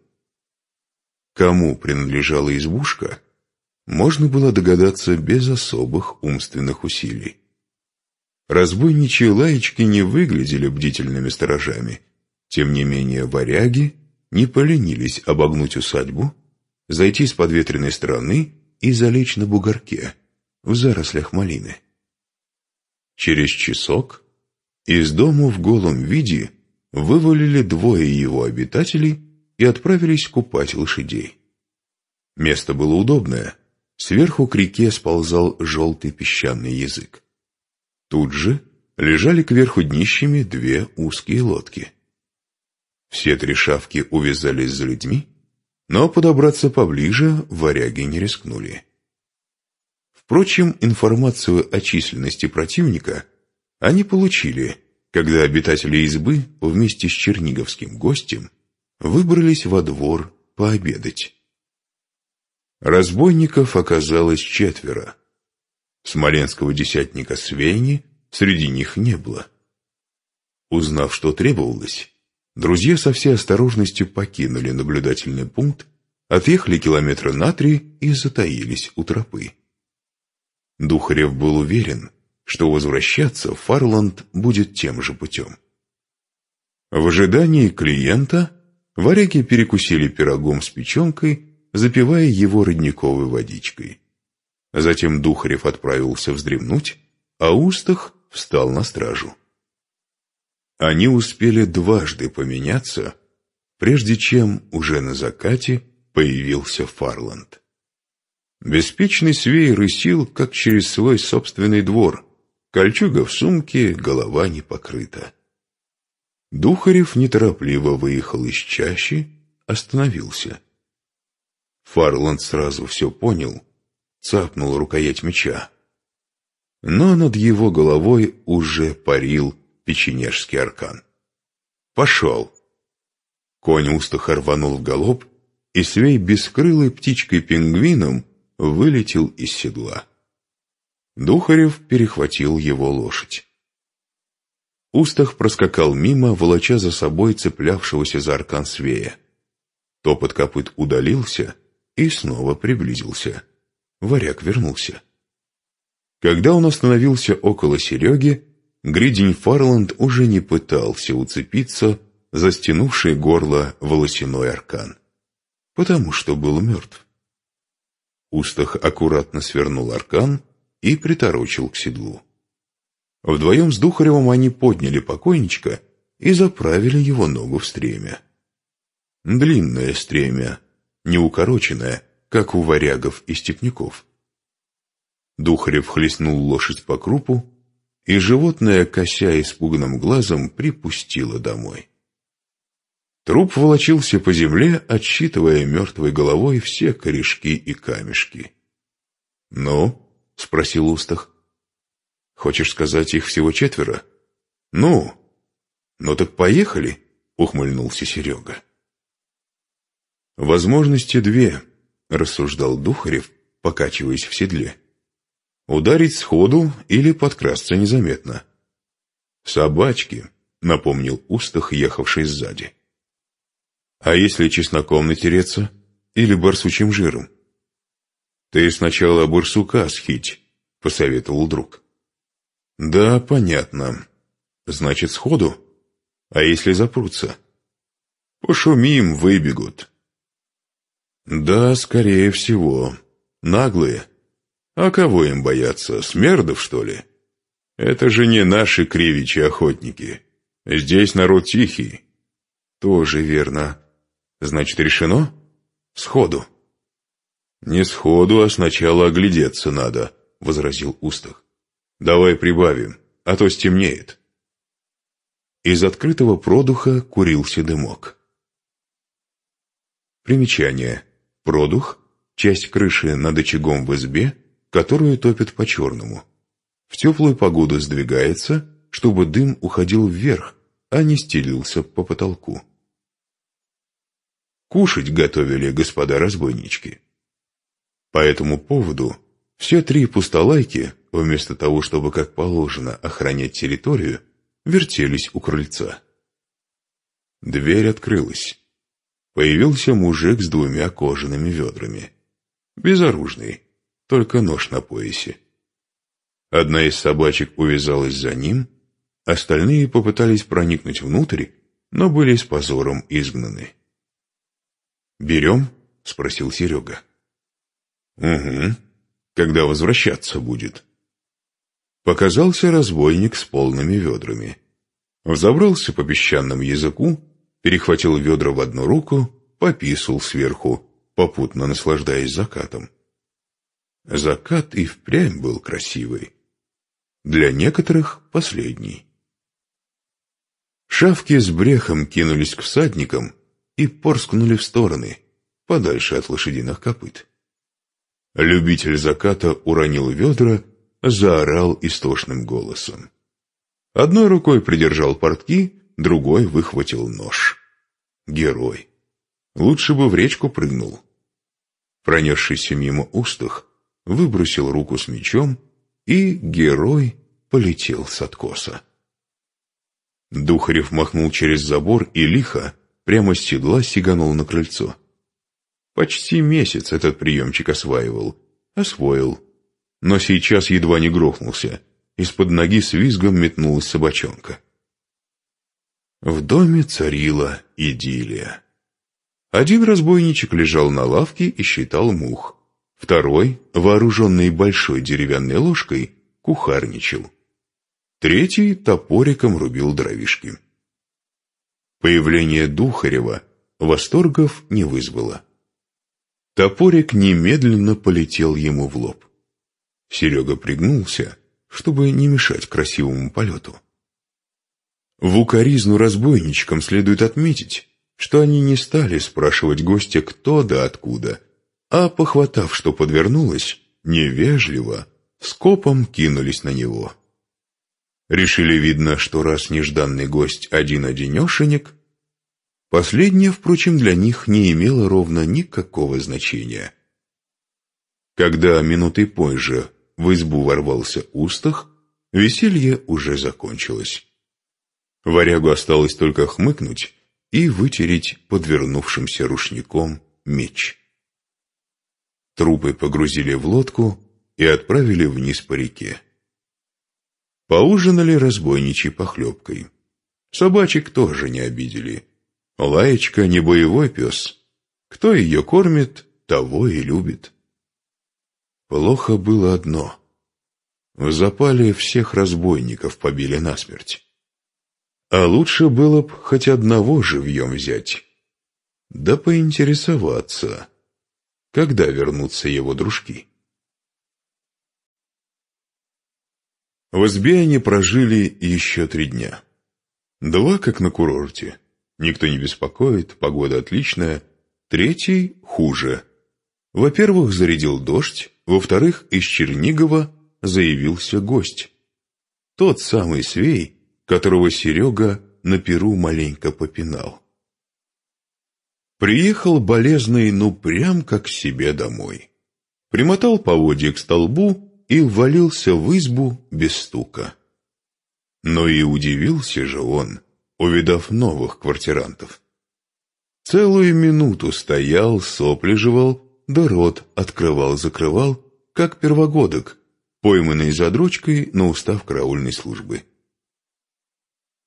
Кому принадлежала избушка, можно было догадаться без особых умственных усилий. Разбойничьи лаечки не выглядели бдительными сторожами, тем не менее, варяги не поленились обогнуть усадьбу, зайти с подветренной стороны и залечь на бугорке, в зарослях малины. Через часок из дому в голом виде вывалили двое его обитателей и отправились купать лошадей. Место было удобное, сверху к реке сползал желтый песчаный язык. Тут же лежали кверху днищами две узкие лодки. Все три шавки увязались за людьми, но подобраться поближе варяги не рискнули. Впрочем, информацию о численности противника они получили, когда обитатели избы вместе с черниговским гостем выбрались во двор пообедать. Разбойников оказалось четверо. Смоленского десятника Свейни среди них не было. Узнав, что требовалось, Друзья со всей осторожностью покинули наблюдательный пункт, отъехали километра на три и затаились у тропы. Духарев был уверен, что возвращаться Фарланд будет тем же путем. В ожидании клиента варяги перекусили пирогом с печенкой, запивая его родниковой водичкой. Затем Духарев отправился вздремнуть, а Устах встал на стражу. Они успели дважды поменяться, прежде чем уже на закате появился Фарланд. Беспечный свей рысил, как через свой собственный двор. Кольчуга в сумке, голова не покрыта. Духарев неторопливо выехал из чащи, остановился. Фарланд сразу все понял, цапнул рукоять меча. Но над его головой уже парил печенежский аркан. «Пошел!» Конь устаха рванул в галоп, и свей бескрылой птичкой-пингвином вылетел из седла. Духарев перехватил его лошадь. Устах проскакал мимо, волоча за собой цеплявшегося за аркан свея. Топот копыт удалился и снова приблизился. Варяг вернулся. Когда он остановился около Сереги, Гридень Фарланд уже не пытался уцепиться за стянувший горло волосяной аркан, потому что был мертв. Устах аккуратно свернул аркан и приторочил к седлу. Вдвоем с Духаревым они подняли покойничка и заправили его ногу в стремя. Длинное стремя, не укороченное, как у варягов и степняков. Духарев хлестнул лошадь по крупу, и животное, кося испуганным глазом, припустило домой. Труп волочился по земле, отсчитывая мертвой головой все корешки и камешки. «Ну?» — спросил Устах. «Хочешь сказать, их всего четверо?» «Ну?» «Ну так поехали?» — ухмыльнулся Серега. «Возможности две», — рассуждал Духарев, покачиваясь в седле. «Ударить сходу или подкрасться незаметно». «Собачки», — напомнил Устах, ехавший сзади. А если чесноком натереться? Или барсучим жиром? Ты сначала барсука схить, посоветовал друг. Да, понятно. Значит, сходу? А если запрутся? Пошумим, выбегут. Да, скорее всего. Наглые. А кого им бояться, смердов, что ли? Это же не наши кривичи-охотники. Здесь народ тихий. Тоже верно. Значит, решено? Сходу. Не сходу, а сначала оглядеться надо, возразил Устах. Давай прибавим, а то стемнеет. Из открытого продуха курился дымок. Примечание. Продух – часть крыши над очагом в избе, которую топят по-черному. В теплую погоду сдвигается, чтобы дым уходил вверх, а не стелился по потолку. Кушать готовили господа разбойнички. По этому поводу все три пустолайки, вместо того, чтобы, как положено, охранять территорию, вертелись у крыльца. Дверь открылась. Появился мужик с двумя кожаными ведрами. Безоружный, только нож на поясе. Одна из собачек увязалась за ним, остальные попытались проникнуть внутрь, но были с позором изгнаны. «Берем?» — спросил Серега. «Угу. Когда возвращаться будет?» Показался разбойник с полными ведрами. Взобрался по песчаному языку, перехватил ведра в одну руку, пописал сверху, попутно наслаждаясь закатом. Закат и впрямь был красивый. Для некоторых — последний. Шавки с брехом кинулись к всадникам, и порскнули в стороны, подальше от лошадиных копыт. Любитель заката уронил ведра, заорал истошным голосом. Одной рукой придержал портки, другой выхватил нож. Герой. Лучше бы в речку прыгнул. Пронесшийся мимо устах, выбросил руку с мечом, и герой полетел с откоса. Духарев махнул через забор и лихо, прямо с седла сиганул на крыльцо. Почти месяц этот приемчик осваивал. Освоил. Но сейчас едва не грохнулся. Из-под ноги с визгом метнулась собачонка. В доме царила идиллия. Один разбойничек лежал на лавке и считал мух. Второй, вооруженный большой деревянной ложкой, кухарничал. Третий топориком рубил дровишки. Появление Духарева восторгов не вызвало. Топорик немедленно полетел ему в лоб. Серега пригнулся, чтобы не мешать красивому полету. В укоризну разбойничкам следует отметить, что они не стали спрашивать гостя кто да откуда, а, похватав, что подвернулось, невежливо, скопом кинулись на него. Решили, видно, что раз нежданный гость один-одинешенек, последнее, впрочем, для них не имело ровно никакого значения. Когда минутой позже в избу ворвался устах, веселье уже закончилось. Варягу осталось только хмыкнуть и вытереть подвернувшимся рушником меч. Трупы погрузили в лодку и отправили вниз по реке. Поужинали разбойничьей похлебкой. Собачек тоже не обидели. Лаечка не боевой пес. Кто ее кормит, того и любит. Плохо было одно. В запале всех разбойников побили насмерть. А лучше было б хоть одного живьем взять. Да поинтересоваться, когда вернутся его дружки. В избе они прожили еще три дня. Два, как на курорте. Никто не беспокоит, погода отличная. Третий — хуже. Во-первых, зарядил дождь. Во-вторых, из Чернигова заявился гость. Тот самый свей, которого Серега на перу маленько попинал. Приехал болезный, ну прям как себе домой. Примотал поводья к столбу и ввалился в избу без стука. Но и удивился же он, увидав новых квартирантов. Целую минуту стоял, сопли жевал, да рот открывал-закрывал, как первогодок, пойманный за дрочкой на устав караульной службы.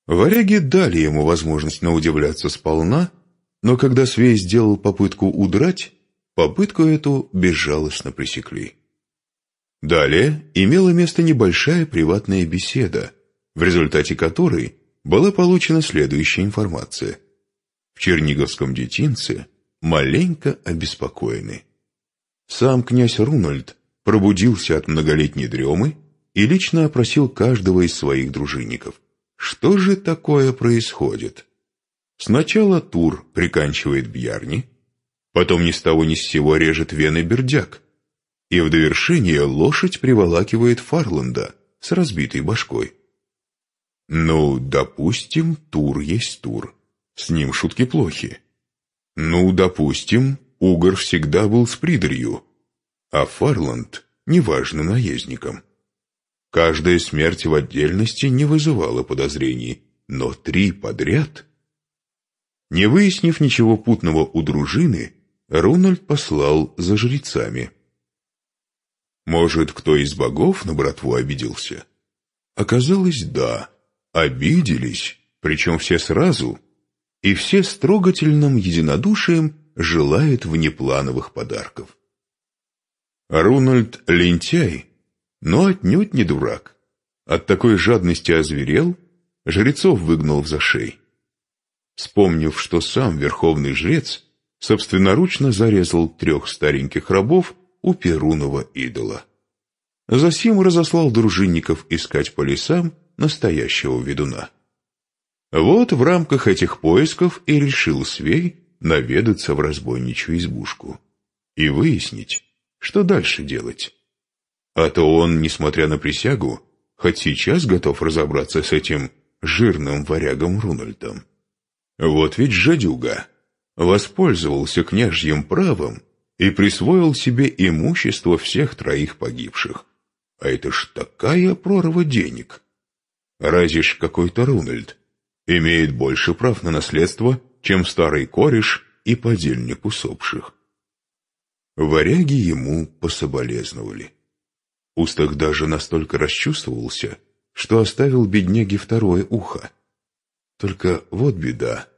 Варяги дали ему возможность наудивляться сполна, но когда Свей сделал попытку удрать, попытку эту безжалостно пресекли. Далее имела место небольшая приватная беседа, в результате которой была получена следующая информация. В Черниговском детинце маленько обеспокоены. Сам князь Рунальд пробудился от многолетней дремы и лично опросил каждого из своих дружинников. Что же такое происходит? Сначала Тур приканчивает Бьярни, потом ни с того ни с сего режет вены Бердяк, и в довершение лошадь приволакивает Фарланда с разбитой башкой. Ну, допустим, Тур есть Тур. С ним шутки плохи. Ну, допустим, Угор всегда был с придарью, а Фарланд — неважным наездником. Каждая смерть в отдельности не вызывала подозрений, но три подряд... Не выяснив ничего путного у дружины, Рунальд послал за жрецами — может, кто из богов на братву обиделся? Оказалось, да, обиделись, причем все сразу, и все с трогательным единодушием желают внеплановых подарков. Рунальд лентяй, но отнюдь не дурак. От такой жадности озверел, жрецов выгнал в зашей. Вспомнив, что сам верховный жрец собственноручно зарезал трех стареньких рабов у Перунова идола. Засим разослал дружинников искать по лесам настоящего ведуна. Вот в рамках этих поисков и решил Свей наведаться в разбойничью избушку и выяснить, что дальше делать. А то он, несмотря на присягу, хоть сейчас готов разобраться с этим жирным варягом Рунальдом. Вот ведь жадюга воспользовался княжьим правом и присвоил себе имущество всех троих погибших. А это ж такая прорва денег. Разве ж какой-то Рунальд имеет больше прав на наследство, чем старый кореш и подельник усопших. Варяги ему пособолезновали. Устах даже настолько расчувствовался, что оставил бедняге второе ухо. Только вот беда.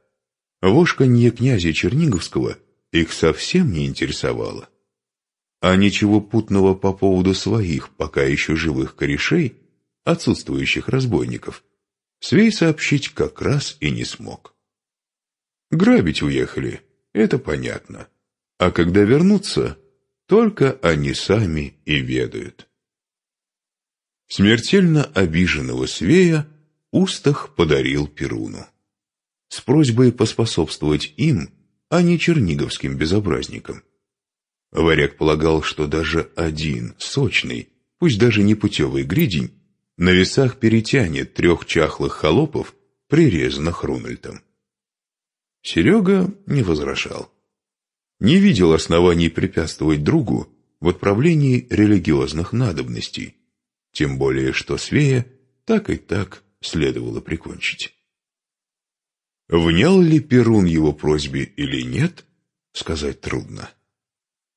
Вошканье князя Черниговского их совсем не интересовало. А ничего путного по поводу своих, пока еще живых корешей, отсутствующих разбойников, Свей сообщить как раз и не смог. Грабить уехали, это понятно. а когда вернутся, только они сами и ведают. Смертельно обиженного Свея Устах подарил Перуну. С просьбой поспособствовать им, а не черниговским безобразникам. Варяг полагал, что даже один, сочный, пусть даже не путевый гридень, на весах перетянет трех чахлых холопов, прирезанных Рунальтом. Серега не возражал. Не видел оснований препятствовать другу в отправлении религиозных надобностей, тем более что Свея так и так следовало прикончить. Внял ли Перун его просьбе или нет, сказать трудно.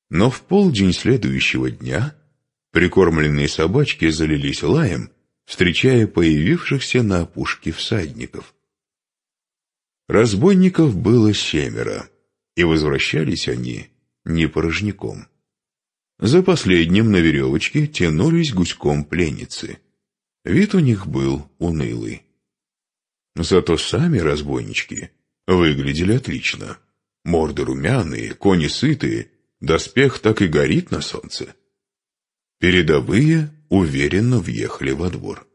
Но в полдень следующего дня прикормленные собачки залились лаем, встречая появившихся на опушке всадников. Разбойников было семеро, и возвращались они не порожняком. За последним на веревочке тянулись гуськом пленницы. Вид у них был унылый. Зато сами разбойнички выглядели отлично. Морды румяные, кони сытые, доспех так и горит на солнце. Передовые уверенно въехали во двор.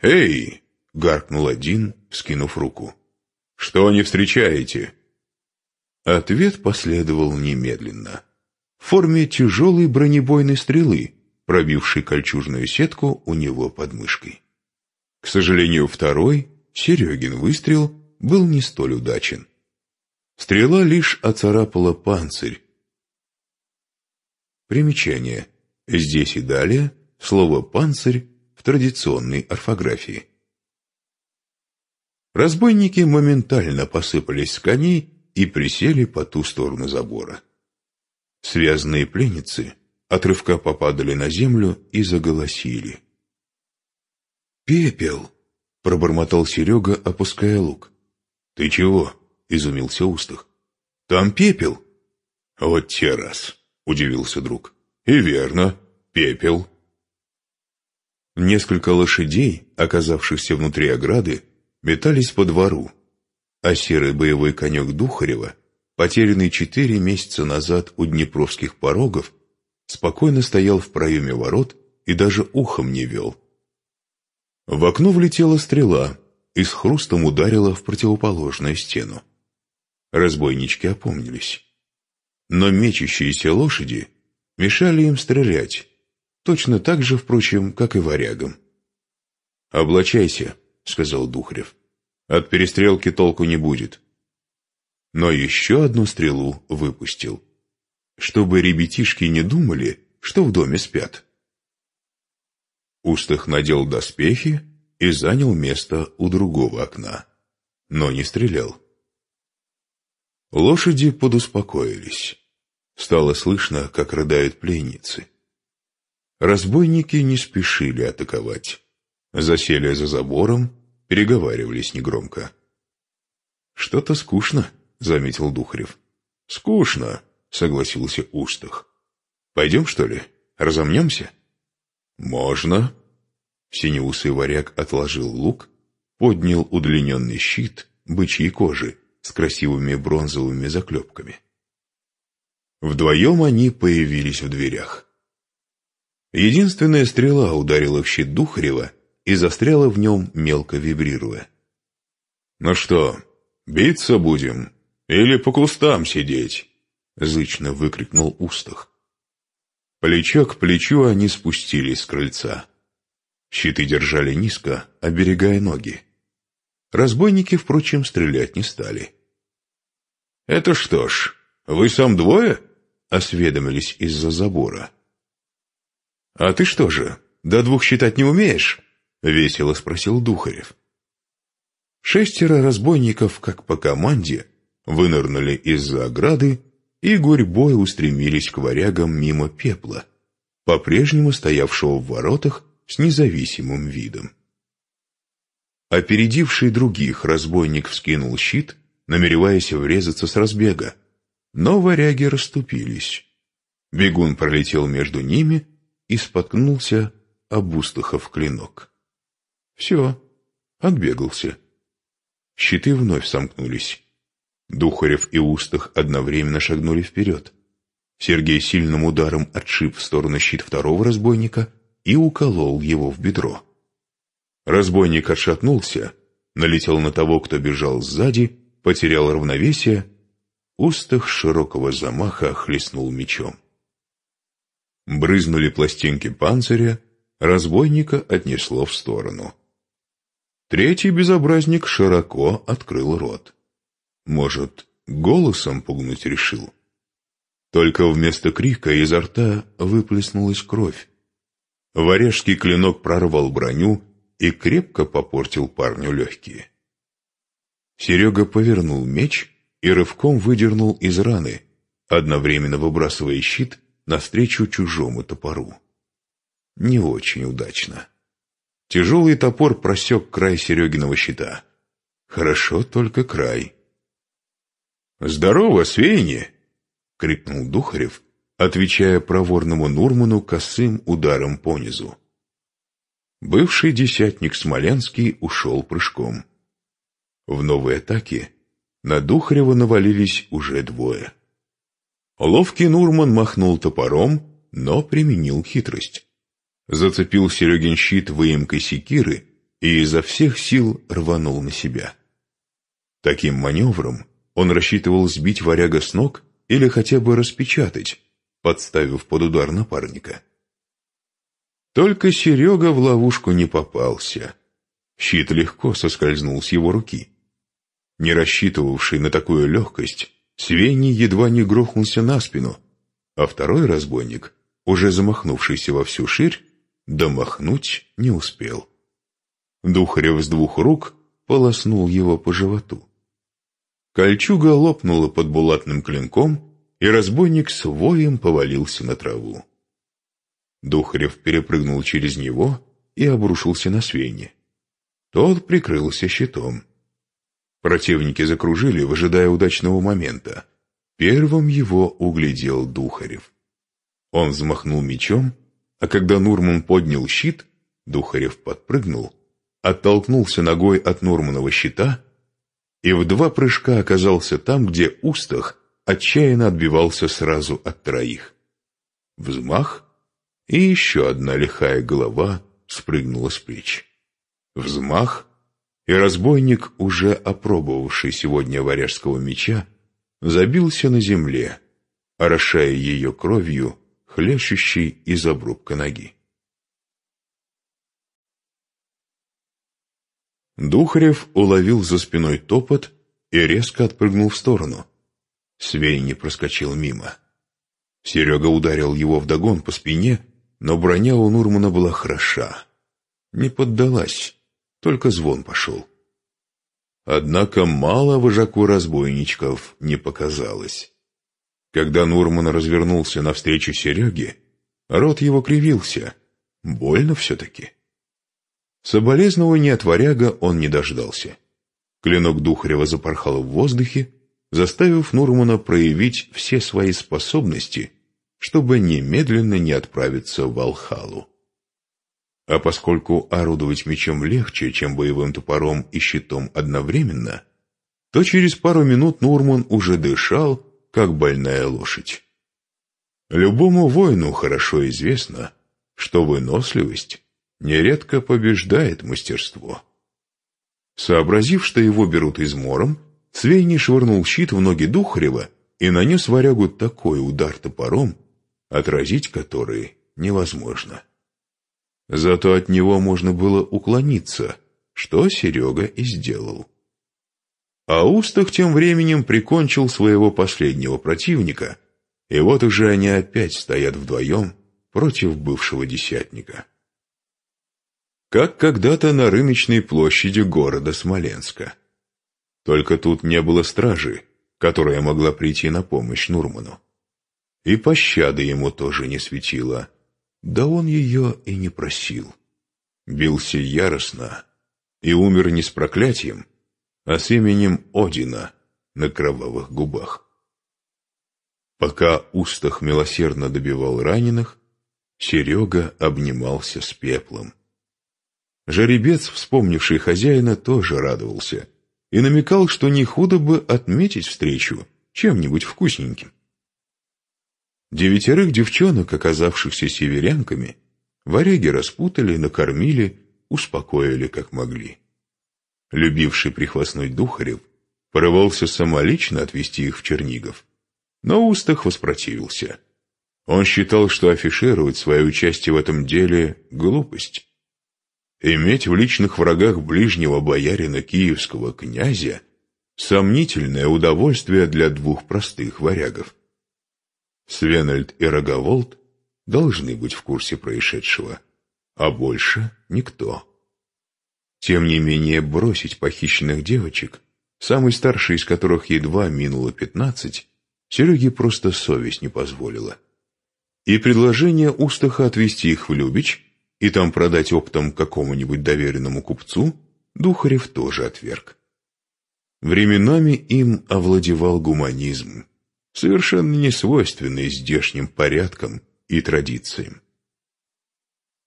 «Эй!» — гаркнул один, скинув руку. «Что не встречаете?» Ответ последовал немедленно. В форме тяжелой бронебойной стрелы, пробившей кольчужную сетку у него под мышкой. К сожалению, второй, Серегин выстрел, был не столь удачен. Стрела лишь оцарапала панцирь. Примечание. Здесь и далее слово «панцирь» в традиционной орфографии. Разбойники моментально посыпались с коней и присели по ту сторону забора. Связанные пленницы отрывка попадали на землю и заголосили. «Пепел!» — пробормотал Серега, опуская лук. «Ты чего?» — изумился Устах. «Там пепел!» «Вот те раз!» — удивился друг. «И верно, пепел!» Несколько лошадей, оказавшихся внутри ограды, метались по двору, а серый боевой конек Духарева, потерянный четыре месяца назад у днепровских порогов, спокойно стоял в проеме ворот и даже ухом не вел. В окно влетела стрела и с хрустом ударила в противоположную стену. Разбойнички опомнились. Но мечущиеся лошади мешали им стрелять, точно так же, впрочем, как и варягам. «Облачайся», — сказал Духарев. «От перестрелки толку не будет». Но еще одну стрелу выпустил, чтобы ребятишки не думали, что в доме спят. Устах надел доспехи и занял место у другого окна, но не стрелял. Лошади подуспокоились. Стало слышно, как рыдают пленницы. Разбойники не спешили атаковать. Засели за забором, переговаривались негромко. «Что-то скучно», — заметил Духарев. «Скучно», — согласился Устах. «Пойдем, что ли? Разомнемся?» «Можно». Синеусый варяг отложил лук, поднял удлиненный щит бычьей кожи с красивыми бронзовыми заклепками. Вдвоем они появились в дверях. Единственная стрела ударила в щит Духарева и застряла в нем, мелко вибрируя. «Ну что, биться будем или по кустам сидеть?» — зычно выкрикнул Устах. Плечо к плечу они спустились с крыльца. Щиты держали низко, оберегая ноги. Разбойники, впрочем, стрелять не стали. «Это что ж, вы сам двое?» — осведомились из-за забора. «А ты что же, до двух считать не умеешь?» — весело спросил Духарев. Шестеро разбойников, как по команде, вынырнули из-за ограды и гурьбой устремились к варягам мимо пепла, по-прежнему стоявшего в воротах с независимым видом. Опередивший других, разбойник вскинул щит, намереваясь врезаться с разбега, но варяги расступились. Бегун пролетел между ними и споткнулся об устахов клинок. Все, отбегался. Щиты вновь сомкнулись. Духарев и Устах одновременно шагнули вперед. Сергей сильным ударом отшиб в сторону щит второго разбойника и уколол его в бедро. Разбойник отшатнулся, налетел на того, кто бежал сзади, потерял равновесие, Устах широкого замаха хлестнул мечом. Брызнули пластинки панциря, разбойника отнесло в сторону. Третий безобразник широко открыл рот. Может, голосом пугнуть решил? Только вместо крика изо рта выплеснулась кровь. Варежский клинок прорвал броню и крепко попортил парню легкие. Серега повернул меч и рывком выдернул из раны, одновременно выбрасывая щит навстречу чужому топору. Не очень удачно. Тяжелый топор просек край Серегиного щита. Хорошо только край. «Здорово, свиньи!» — крикнул Духарев, отвечая проворному Нурману косым ударом понизу. Бывший десятник Смоленский ушел прыжком. В новой атаке на Духарева навалились уже двое. Ловкий Нурман махнул топором, но применил хитрость. Зацепил Серегин щит выемкой секиры и изо всех сил рванул на себя. Таким маневром он рассчитывал сбить варяга с ног или хотя бы распечатать, подставив под удар напарника. Только Серега в ловушку не попался. Щит легко соскользнул с его руки. Не рассчитывавший на такую легкость, Свенни едва не грохнулся на спину, а второй разбойник, уже замахнувшийся во всю ширь, домахнуть не успел. Духарев с двух рук полоснул его по животу. Кольчуга лопнула под булатным клинком, и разбойник с воем повалился на траву. Духарев перепрыгнул через него и обрушился на Свенни. Тот прикрылся щитом. Противники закружили, выжидая удачного момента. Первым его углядел Духарев. Он взмахнул мечом, а когда Нурман поднял щит, Духарев подпрыгнул, оттолкнулся ногой от Нурманова щита и в два прыжка оказался там, где Устах отчаянно отбивался сразу от троих. Взмах, и еще одна лихая голова спрыгнула с плеч. Взмах, и разбойник, уже опробовавший сегодня варяжского меча, забился на земле, орошая ее кровью, хлещущей из обрубка ноги. Духарев уловил за спиной топот и резко отпрыгнул в сторону. Свей не проскочил мимо. Серега ударил его вдогон по спине, но броня у Нурмана была хороша. Не поддалась, только звон пошел. Однако мало вожаку разбойничков не показалось. Когда Нурман развернулся навстречу Сереге, рот его кривился. Больно все-таки. Соболезнования от варяга он не дождался. Клинок Духарева запорхал в воздухе, заставив Нурмана проявить все свои способности, чтобы немедленно не отправиться в Алхалу. А поскольку орудовать мечом легче, чем боевым топором и щитом одновременно, то через пару минут Нурман уже дышал, как больная лошадь. Любому воину хорошо известно, что выносливость нередко побеждает мастерство. Сообразив, что его берут измором, Свейни швырнул щит в ноги Духарева и нанес варягу такой удар топором, отразить который невозможно. Зато от него можно было уклониться, что Серега и сделал. А Устах тем временем прикончил своего последнего противника, и вот уже они опять стоят вдвоем против бывшего десятника. Как когда-то на рыночной площади города Смоленска. Только тут не было стражи, которая могла прийти на помощь Нурману. И пощады ему тоже не светило, да он ее и не просил. Бился яростно и умер не с проклятием, а с именем Одина на кровавых губах. Пока Устах милосердно добивал раненых, Серега обнимался с пеплом. Жеребец, вспомнивший хозяина, тоже радовался. и намекал, что не худо бы отметить встречу чем-нибудь вкусненьким. Девятерых девчонок, оказавшихся северянками, варяги распутали, накормили, успокоили как могли. Любивший прихвастнуть Духарев порывался самолично отвезти их в Чернигов, но Устах воспротивился. Он считал, что афишировать свое участие в этом деле – глупость. Иметь в личных врагах ближнего боярина киевского князя – сомнительное удовольствие для двух простых варягов. Свенальд и Роговолт должны быть в курсе происшедшего, а больше никто. Тем не менее, бросить похищенных девочек, самой старшей из которых едва минуло пятнадцать, Сереге просто совесть не позволила. И предложение Устаха отвезти их в Любич и там продать оптом какому-нибудь доверенному купцу Духарев тоже отверг. Временами им овладевал гуманизм, совершенно не свойственный здешним порядкам и традициям.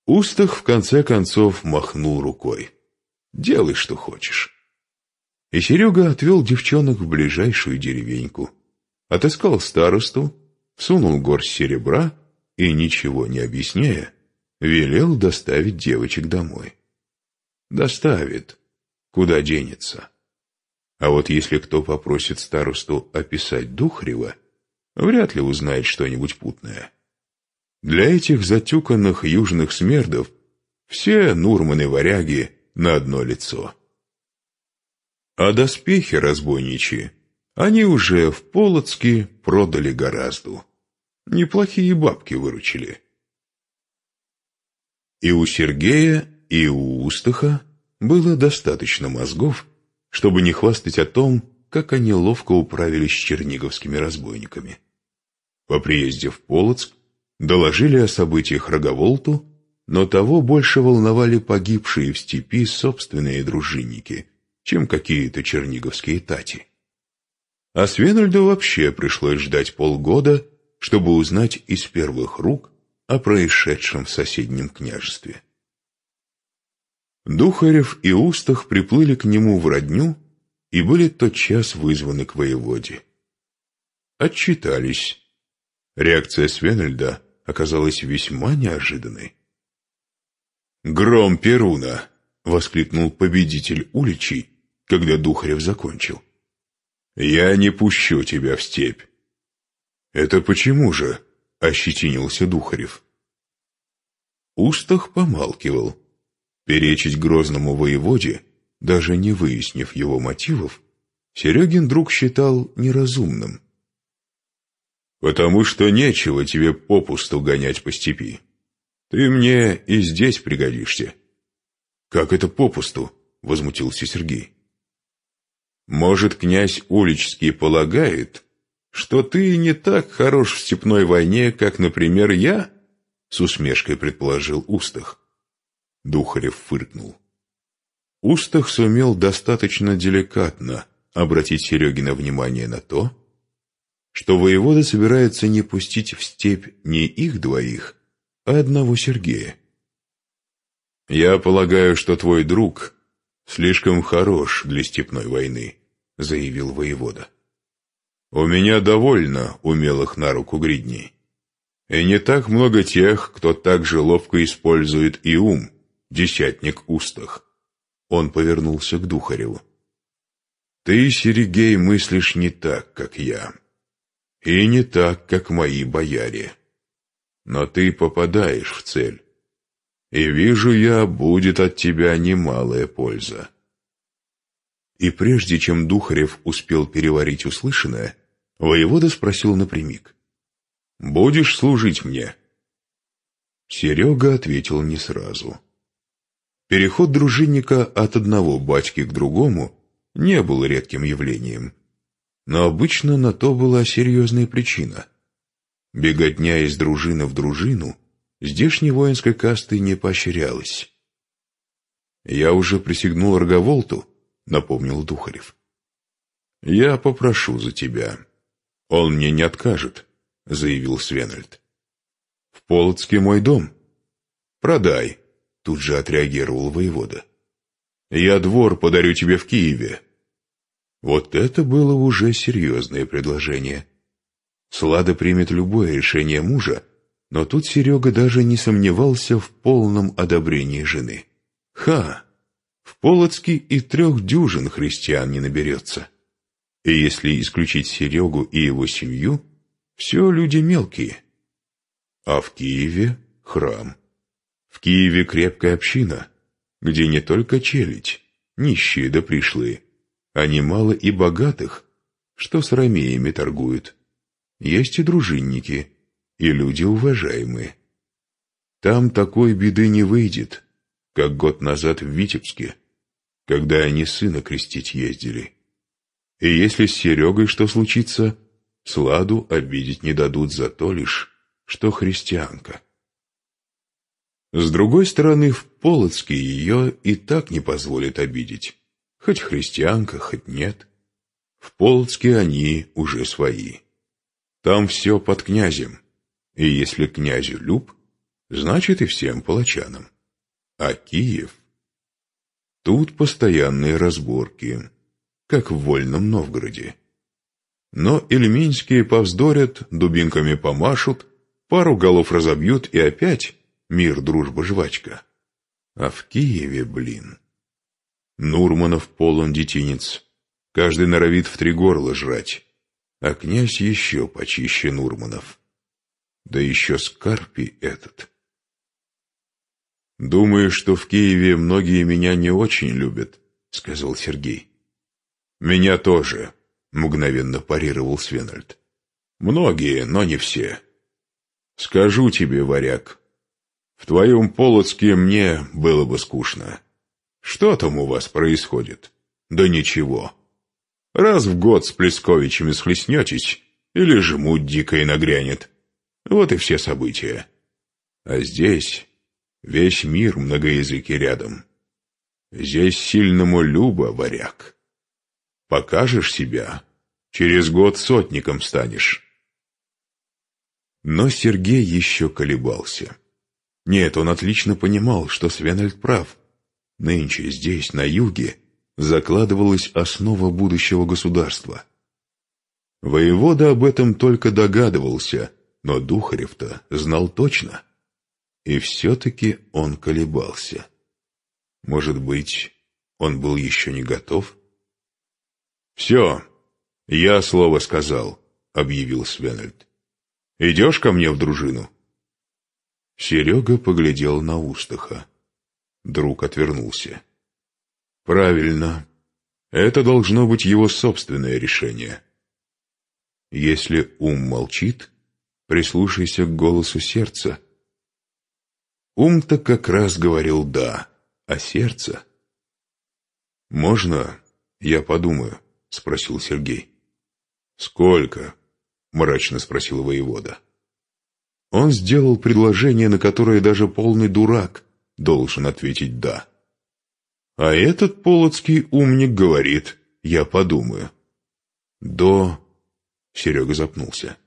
Устах в конце концов махнул рукой. Делай, что хочешь. И Серега отвел девчонок в ближайшую деревеньку, отыскал старосту, сунул горсть серебра и, ничего не объясняя, велел доставить девочек домой. Доставит. Куда денется? А вот если кто попросит старосту описать Духрева, вряд ли узнает что-нибудь путное. Для этих затюканных южных смердов все Нурманы-варяги на одно лицо. А доспехи разбойничьи они уже в Полоцке продали гораздо. Неплохие бабки выручили. И у Сергея, и у Устаха было достаточно мозгов, чтобы не хвастать о том, как они ловко управились с черниговскими разбойниками. По приезде в Полоцк доложили о событиях Роговолту но того больше волновали погибшие в степи собственные дружинники, чем какие-то черниговские тати. А Свенальду вообще пришлось ждать полгода, чтобы узнать из первых рук о происшедшем в соседнем княжестве. Духарев и Устах приплыли к нему в родню и были тотчас вызваны к воеводе. Отчитались. Реакция Свенельда оказалась весьма неожиданной. «Гром Перуна!» — воскликнул победитель уличей, когда Духарев закончил. «Я не пущу тебя в степь». «Это почему же?» — ощетинился Духарев. Устах помалкивал. Перечить грозному воеводе, даже не выяснив его мотивов, Серегин друг считал неразумным. «Потому что нечего тебе попусту гонять по степи. Ты мне и здесь пригодишься. Как это попусту? Возмутился Сергей. Может, князь Уличский полагает, что ты не так хорош в степной войне, как, например, я? С усмешкой предположил Устах. Духарев фыркнул. Устах сумел достаточно деликатно обратить Серегина внимание на то, что воевода собирается не пустить в степь не их двоих, а одного Сергея. «Я полагаю, что твой друг слишком хорош для степной войны», — заявил воевода. «У меня довольно умелых на руку гридней, и не так много тех, кто так же ловко использует и ум, десятник устах». Он повернулся к Духареву. «Ты, Сергей, мыслишь не так, как я, и не так, как мои бояре» но ты попадаешь в цель. И вижу я, будет от тебя немалая польза. И прежде чем Духарев успел переварить услышанное, воевода спросил напрямик. «Будешь служить мне?» Серега ответил не сразу. Переход дружинника от одного батьки к другому не был редким явлением. Но обычно на то была серьезная причина. Беготня из дружины в дружину здешней воинской касты не поощрялась. «Я уже присягнул Роговолту», — напомнил Духарев. «Я попрошу за тебя. Он мне не откажет», — заявил Свенальд. «В Полоцке мой дом. Продай», — тут же отреагировал воевода. «Я двор подарю тебе в Киеве. Вот это было уже серьезное предложение. Слада примет любое решение мужа, но тут Серега даже не сомневался в полном одобрении жены. Ха! В Полоцке и трех дюжин христиан не наберется. И если исключить Серегу и его семью, все люди мелкие. А в Киеве храм. В Киеве крепкая община, где не только челядь, нищие да пришлые, а немало и богатых, что с ромеями торгуют. Есть и дружинники, и люди уважаемые. Там такой беды не выйдет, как год назад в Витебске, когда они сына крестить ездили. И если с Серегой что случится, Сладу обидеть не дадут за то лишь, что христианка. С другой стороны, в Полоцке ее и так не позволят обидеть. Хоть христианка, хоть нет. В Полоцке они уже свои. Там все под князем. И если князю люб, значит и всем палачанам. А Киев? Тут постоянные разборки, как в Вольном Новгороде. Но эльминские повздорят, дубинками помашут, пару голов разобьют и опять мир, дружба, жвачка. А в Киеве, блин... Нурманов полон детинец. Каждый норовит в три горла жрать. А князь еще почище Нурманов. Да еще Скарпий этот. «Думаю, что в Киеве многие меня не очень любят», — сказал Сергей. «Меня тоже», — мгновенно парировал Свенальд. «Многие, но не все. Скажу тебе, варяг, в твоем Полоцке мне было бы скучно. Что там у вас происходит? Да ничего. Раз в год с Плесковичами схлестнетесь, или жмут дико и нагрянет. Вот и все события. А здесь весь мир многоязыкий рядом. Здесь сильному любо, варяг. Покажешь себя, через год сотником станешь. Но Сергей еще колебался. Нет, он отлично понимал, что Свенальд прав. Нынче здесь, на юге, закладывалась основа будущего государства. Воевода об этом только догадывался, но Духарев-то знал точно. И все-таки он колебался. Может быть, он был еще не готов? «Все, я слово сказал», — объявил Свенальд. «Идешь ко мне в дружину?» Серега поглядел на Устаха. Друг отвернулся. Правильно. Это должно быть его собственное решение. Если ум молчит, прислушайся к голосу сердца. Ум-то как раз говорил «да», а сердце... «Можно я подумаю?» — спросил Сергей. «Сколько?» — мрачно спросил воевода. Он сделал предложение, на которое даже полный дурак должен ответить «да». А этот полоцкий умник говорит «я подумаю». «До...» — Серега запнулся.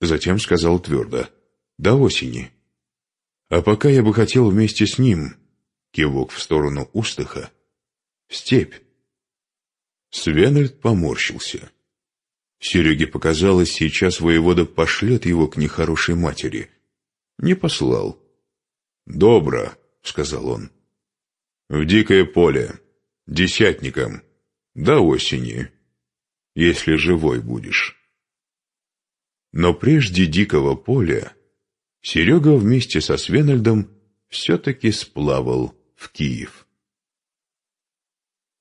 Затем сказал твердо «до осени». «А пока я бы хотел вместе с ним...» Кивок в сторону Устаха. «Степь». Свенальд поморщился. Сереге показалось, сейчас воевода пошлет его к нехорошей матери. Не послал. «Добро», — сказал он. «В дикое поле, десятником, до осени, если живой будешь». Но прежде дикого поля Серега вместе со Свенальдом все-таки сплавал в Киев.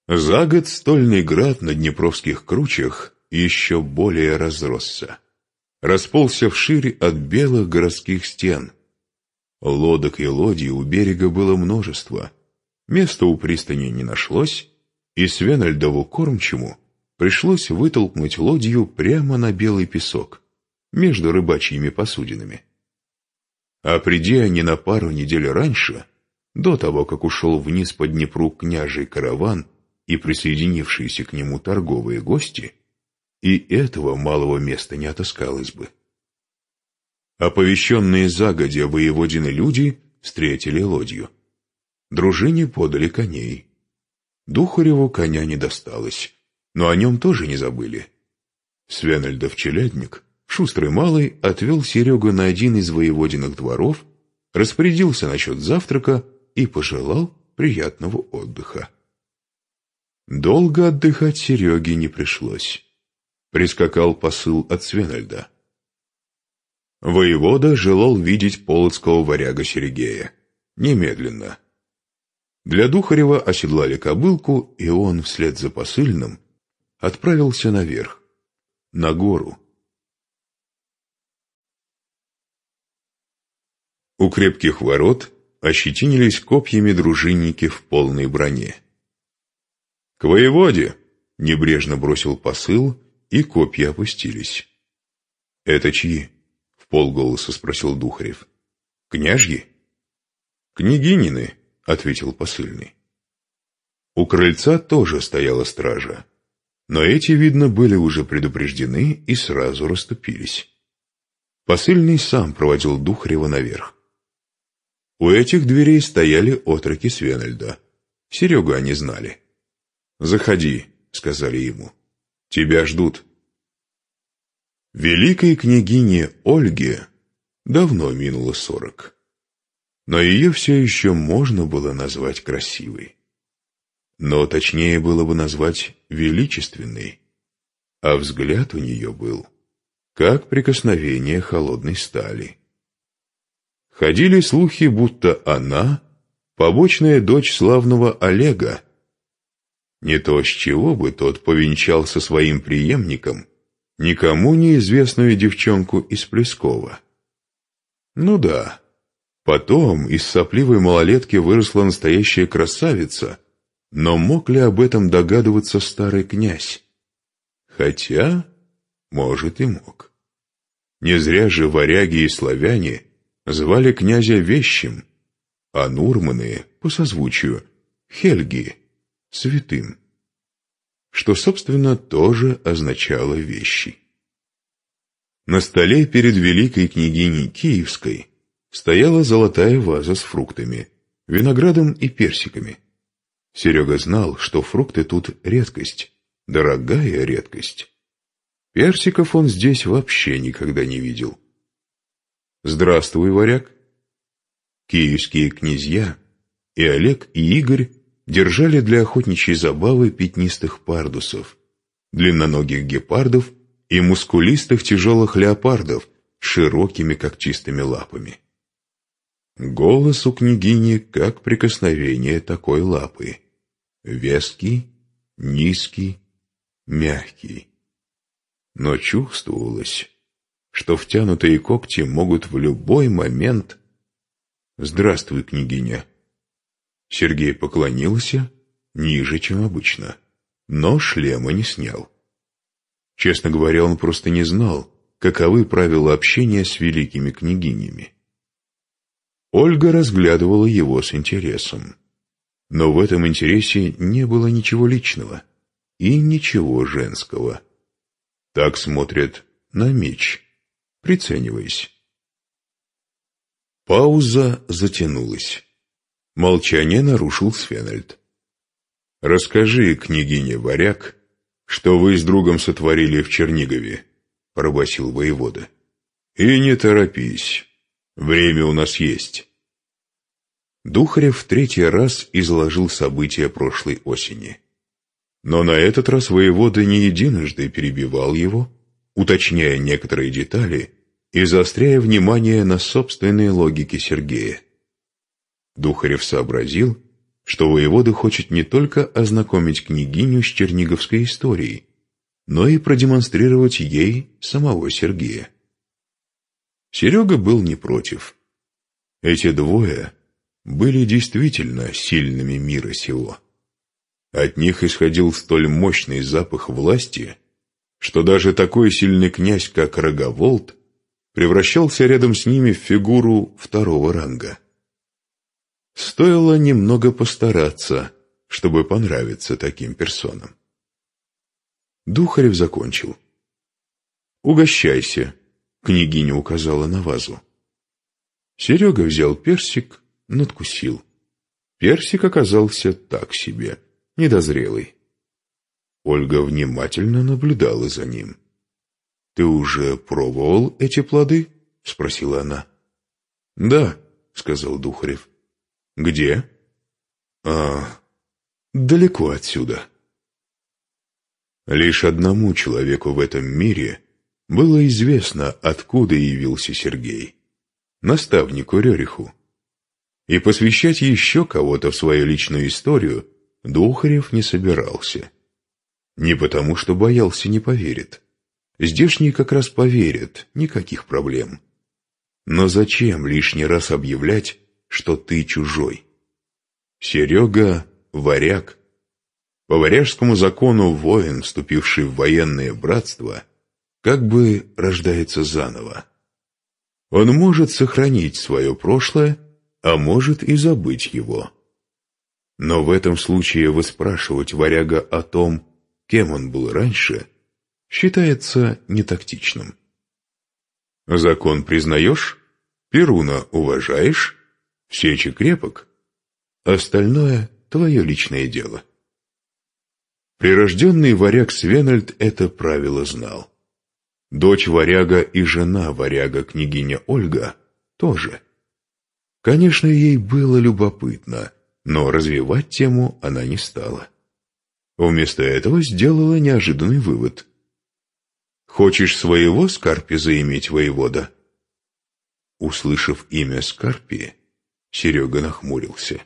За год стольный град на Днепровских кручах еще более разросся. Расползся вширь от белых городских стен. Лодок и лодий у берега было множество. Места у пристани не нашлось, и Свенальдову кормчему пришлось вытолкнуть лодью прямо на белый песок, между рыбачьими посудинами. А придя они на пару недель раньше, до того, как ушел вниз по Днепру княжий караван и присоединившиеся к нему торговые гости, и этого малого места не отыскалось бы. Оповещенные загодя воеводины люди встретили лодью. Дружине подали коней. Духареву коня не досталось. но о нем тоже не забыли. Свенельдов челядник, шустрый малый, отвел Серегу на один из воеводиных дворов, распорядился насчет завтрака и пожелал приятного отдыха. Долго отдыхать Сереге не пришлось. Прискакал посыл от Свенельда. Воевода желал видеть полоцкого варяга Сергея. Немедленно. Для Духарева оседлали кобылку, и он вслед за посыльным отправился наверх, на гору. У крепких ворот ощетинились копьями дружинники в полной броне. «К воеводе!» — небрежно бросил посыл, и копья опустились. «Это чьи?» — в полголоса спросил Духарев. «Княжьи?» «Княгинины», — ответил посыльный. У крыльца тоже стояла стража, но эти, видно, были уже предупреждены и сразу расступились. Посыльный сам проводил Духарева наверх. У этих дверей стояли отроки Свенельда. Серегу они знали. «Заходи», — сказали ему. «Тебя ждут». Великой княгине Ольге давно минуло сорок. Но ее все еще можно было назвать красивой. Но точнее было бы назвать величественной. А взгляд у нее был, как прикосновение холодной стали. Ходили слухи, будто она — побочная дочь славного Олега, не то с чего бы тот повенчал со своим преемником никому неизвестную девчонку из Плескова. Ну да, потом из сопливой малолетки выросла настоящая красавица, но мог ли об этом догадываться старый князь? Хотя, может, и мог. Не зря же варяги и славяне звали князя Вещим, а Нурманы, по созвучию, Хельги — святым, что, собственно, тоже означало вещи. На столе перед великой княгиней Киевской стояла золотая ваза с фруктами, виноградом и персиками. Серега знал, что фрукты тут редкость, дорогая редкость. Персиков он здесь вообще никогда не видел. «Здравствуй, варяг!» Киевские князья и Олег и Игорь держали для охотничьей забавы пятнистых пардусов, длинноногих гепардов и мускулистых тяжелых леопардов с широкими когтистыми лапами. Голос у княгини как прикосновение такой лапы. Веский, низкий, мягкий. Но чувствовалось, что втянутые когти могут в любой момент... «Здравствуй, княгиня», Сергей поклонился ниже, чем обычно, но шлема не снял. Честно говоря, он просто не знал, каковы правила общения с великими княгинями. Ольга разглядывала его с интересом. Но в этом интересе не было ничего личного и ничего женского. Так смотрят на меч, прицениваясь. Пауза затянулась. Молчание нарушил Свенальд. «Расскажи, княгиня Варяг, что вы с другом сотворили в Чернигове», — пробасил воевода. «И не торопись, время у нас есть». Духарев в третий раз изложил события прошлой осени. Но на этот раз воевода не единожды перебивал его, уточняя некоторые детали и заостряя внимание на собственной логике Сергея. Духарев сообразил, что воевода хочет не только ознакомить княгиню с черниговской историей, но и продемонстрировать ей самого Сергея. Серега был не против. Эти двое были действительно сильными мира сего. От них исходил столь мощный запах власти, что даже такой сильный князь, как Роговолт, превращался рядом с ними в фигуру второго ранга. Стоило немного постараться, чтобы понравиться таким персонам. Духарев закончил. «Угощайся», — княгиня указала на вазу. Серега взял персик, надкусил. Персик оказался так себе, недозрелый. Ольга внимательно наблюдала за ним. «Ты уже пробовал эти плоды?» — спросила она. «Да», — сказал Духарев. «Где?» «А, далеко отсюда». Лишь одному человеку в этом мире было известно, откуда явился Сергей. Наставнику Рериху. И посвящать еще кого-то в свою личную историю Духарев не собирался. Не потому, что боялся не поверит. Здешние как раз поверят, никаких проблем. Но зачем лишний раз объявлять, что ты чужой? Серега — варяг. По варяжскому закону воин, вступивший в военное братство, как бы рождается заново. Он может сохранить свое прошлое, а может и забыть его. Но в этом случае выспрашивать варяга о том, кем он был раньше, считается нетактичным. Закон признаешь, Перуна уважаешь, сечи крепок, остальное — твое личное дело. Прирожденный варяг Свенальд это правило знал. Дочь варяга и жена варяга, княгиня Ольга, тоже. Конечно, ей было любопытно, но развивать тему она не стала. Вместо этого сделала неожиданный вывод. «Хочешь своего Скарпи заиметь, воевода?» Услышав имя Скарпи, Серега нахмурился.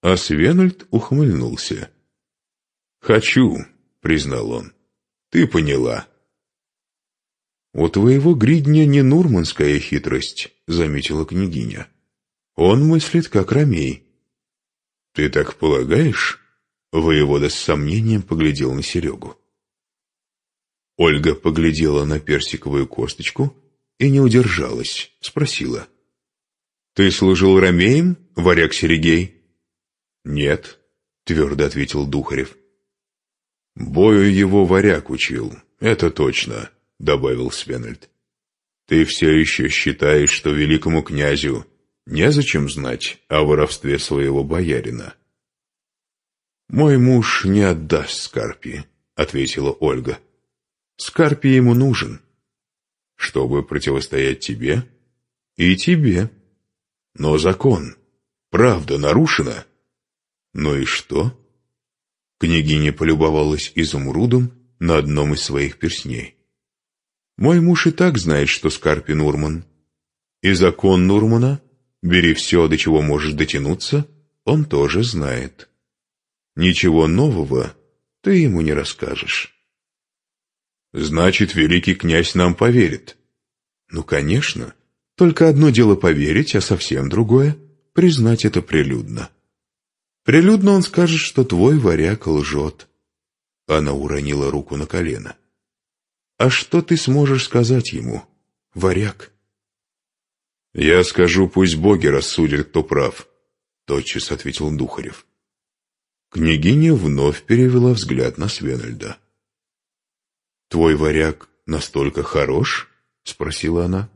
А Свенальд ухмыльнулся. «Хочу», — признал он. «Ты поняла». «У твоего гридня не нурманская хитрость», — заметила княгиня. «Он мыслит, как ромей». «Ты так полагаешь?» Воевода с сомнением поглядел на Серегу. Ольга поглядела на персиковую косточку и не удержалась, спросила. «Ты служил ромеем, варяг Серегей?» «Нет», — твердо ответил Духарев. «Бою его варяг учил, это точно», — добавил Свенальд. «Ты все еще считаешь, что великому князю незачем знать о воровстве своего боярина?» «Мой муж не отдаст Скарпи», — ответила Ольга. «Скарпи ему нужен, чтобы противостоять тебе и тебе. Но закон, правда нарушена. Ну и что?» Княгиня полюбовалась изумрудом на одном из своих перстней. «Мой муж и так знает, что Скарпи Нурман. И закон Нурмана, бери все, до чего можешь дотянуться, он тоже знает». Ничего нового ты ему не расскажешь. Значит, великий князь нам поверит. Ну, конечно. Только одно дело поверить, а совсем другое — признать это прилюдно. Прилюдно он скажет, что твой варяг лжет. Она уронила руку на колено. А что ты сможешь сказать ему, варяг? Я скажу, пусть боги рассудят, кто прав, тотчас ответил Духарев. Княгиня вновь перевела взгляд на Свенальда. «Твой варяг настолько хорош?» — спросила она.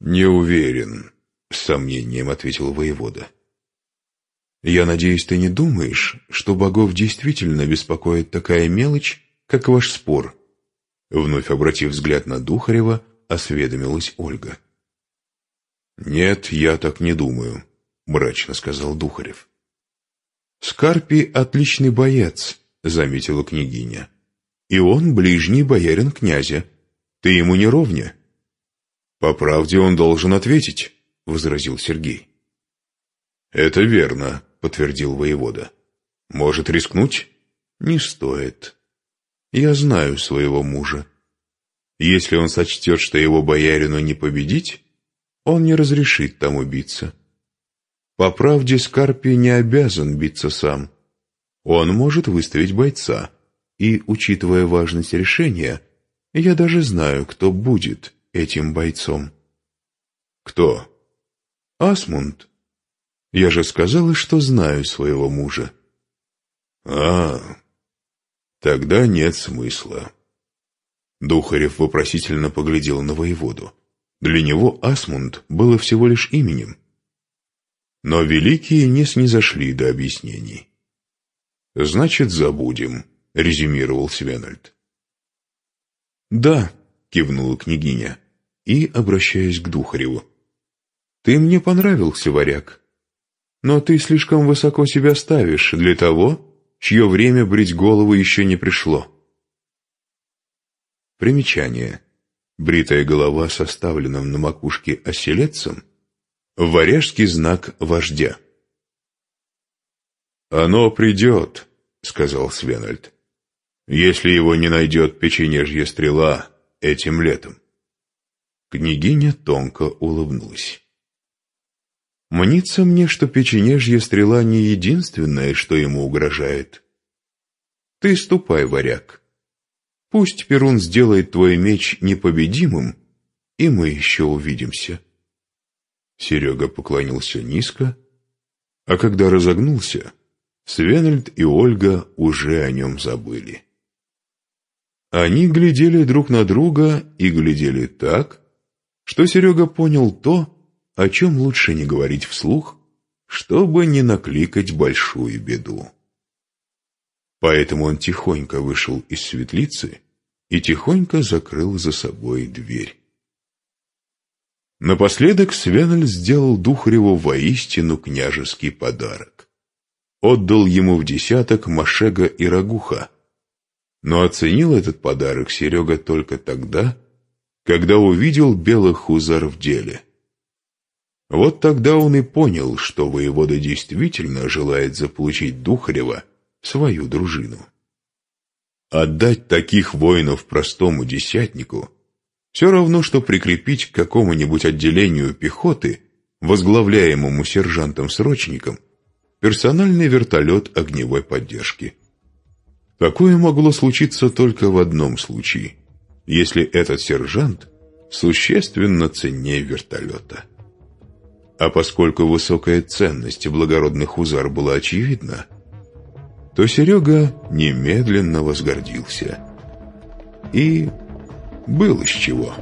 «Не уверен», — с сомнением ответил воевода. «Я надеюсь, ты не думаешь, что богов действительно беспокоит такая мелочь, как ваш спор?» Вновь обратив взгляд на Духарева, осведомилась Ольга. «Нет, я так не думаю», — мрачно сказал Духарев. «Скарпий — отличный боец», — заметила княгиня. «И он ближний боярин князя. Ты ему не ровня». «По правде он должен ответить», — возразил Сергей. «Это верно», — подтвердил воевода. «Может рискнуть?» «Не стоит. Я знаю своего мужа. Если он сочтет, что его боярину не победить, он не разрешит там убиться». По правде, Скарпий не обязан биться сам. Он может выставить бойца. И, учитывая важность решения, я даже знаю, кто будет этим бойцом. Кто? Асмунд. Я же сказала, что знаю своего мужа. А, тогда нет смысла. Духарев вопросительно поглядел на воеводу. Для него Асмунд было всего лишь именем. Но великие не снизошли до объяснений. «Значит, забудем», — резюмировал Свенальд. «Да», — кивнула княгиня, и, обращаясь к Духареву, «ты мне понравился, варяг, но ты слишком высоко себя ставишь для того, чье время брить голову еще не пришло». Примечание. Бритая голова составленным на макушке оселедцем — варяжский знак вождя. «Оно придет», — сказал Свенальд, — «если его не найдет печенежья стрела этим летом». Княгиня тонко улыбнулась. «Мнится мне, что печенежья стрела не единственное, что ему угрожает. Ты ступай, варяг. Пусть Перун сделает твой меч непобедимым, и мы еще увидимся». Серега поклонился низко, а когда разогнулся, Свенальд и Ольга уже о нем забыли. Они глядели друг на друга и глядели так, что Серега понял то, о чем лучше не говорить вслух, чтобы не накликать большую беду. Поэтому он тихонько вышел из светлицы и тихонько закрыл за собой дверь. Напоследок Свенель сделал Духареву воистину княжеский подарок отдал ему в десяток Машега и Рагуха. Но оценил этот подарок Серега только тогда, когда увидел белых хузар в деле. Вот тогда он и понял, что воевода действительно желает заполучить Духарева в свою дружину. Отдать таких воинов простому десятнику все равно, что прикрепить к какому-нибудь отделению пехоты, возглавляемому сержантом-срочником, персональный вертолет огневой поддержки. Такое могло случиться только в одном случае, если этот сержант существенно ценнее вертолета. А поскольку высокая ценность благородных узар была очевидна, то Серега немедленно возгордился. И было с чего.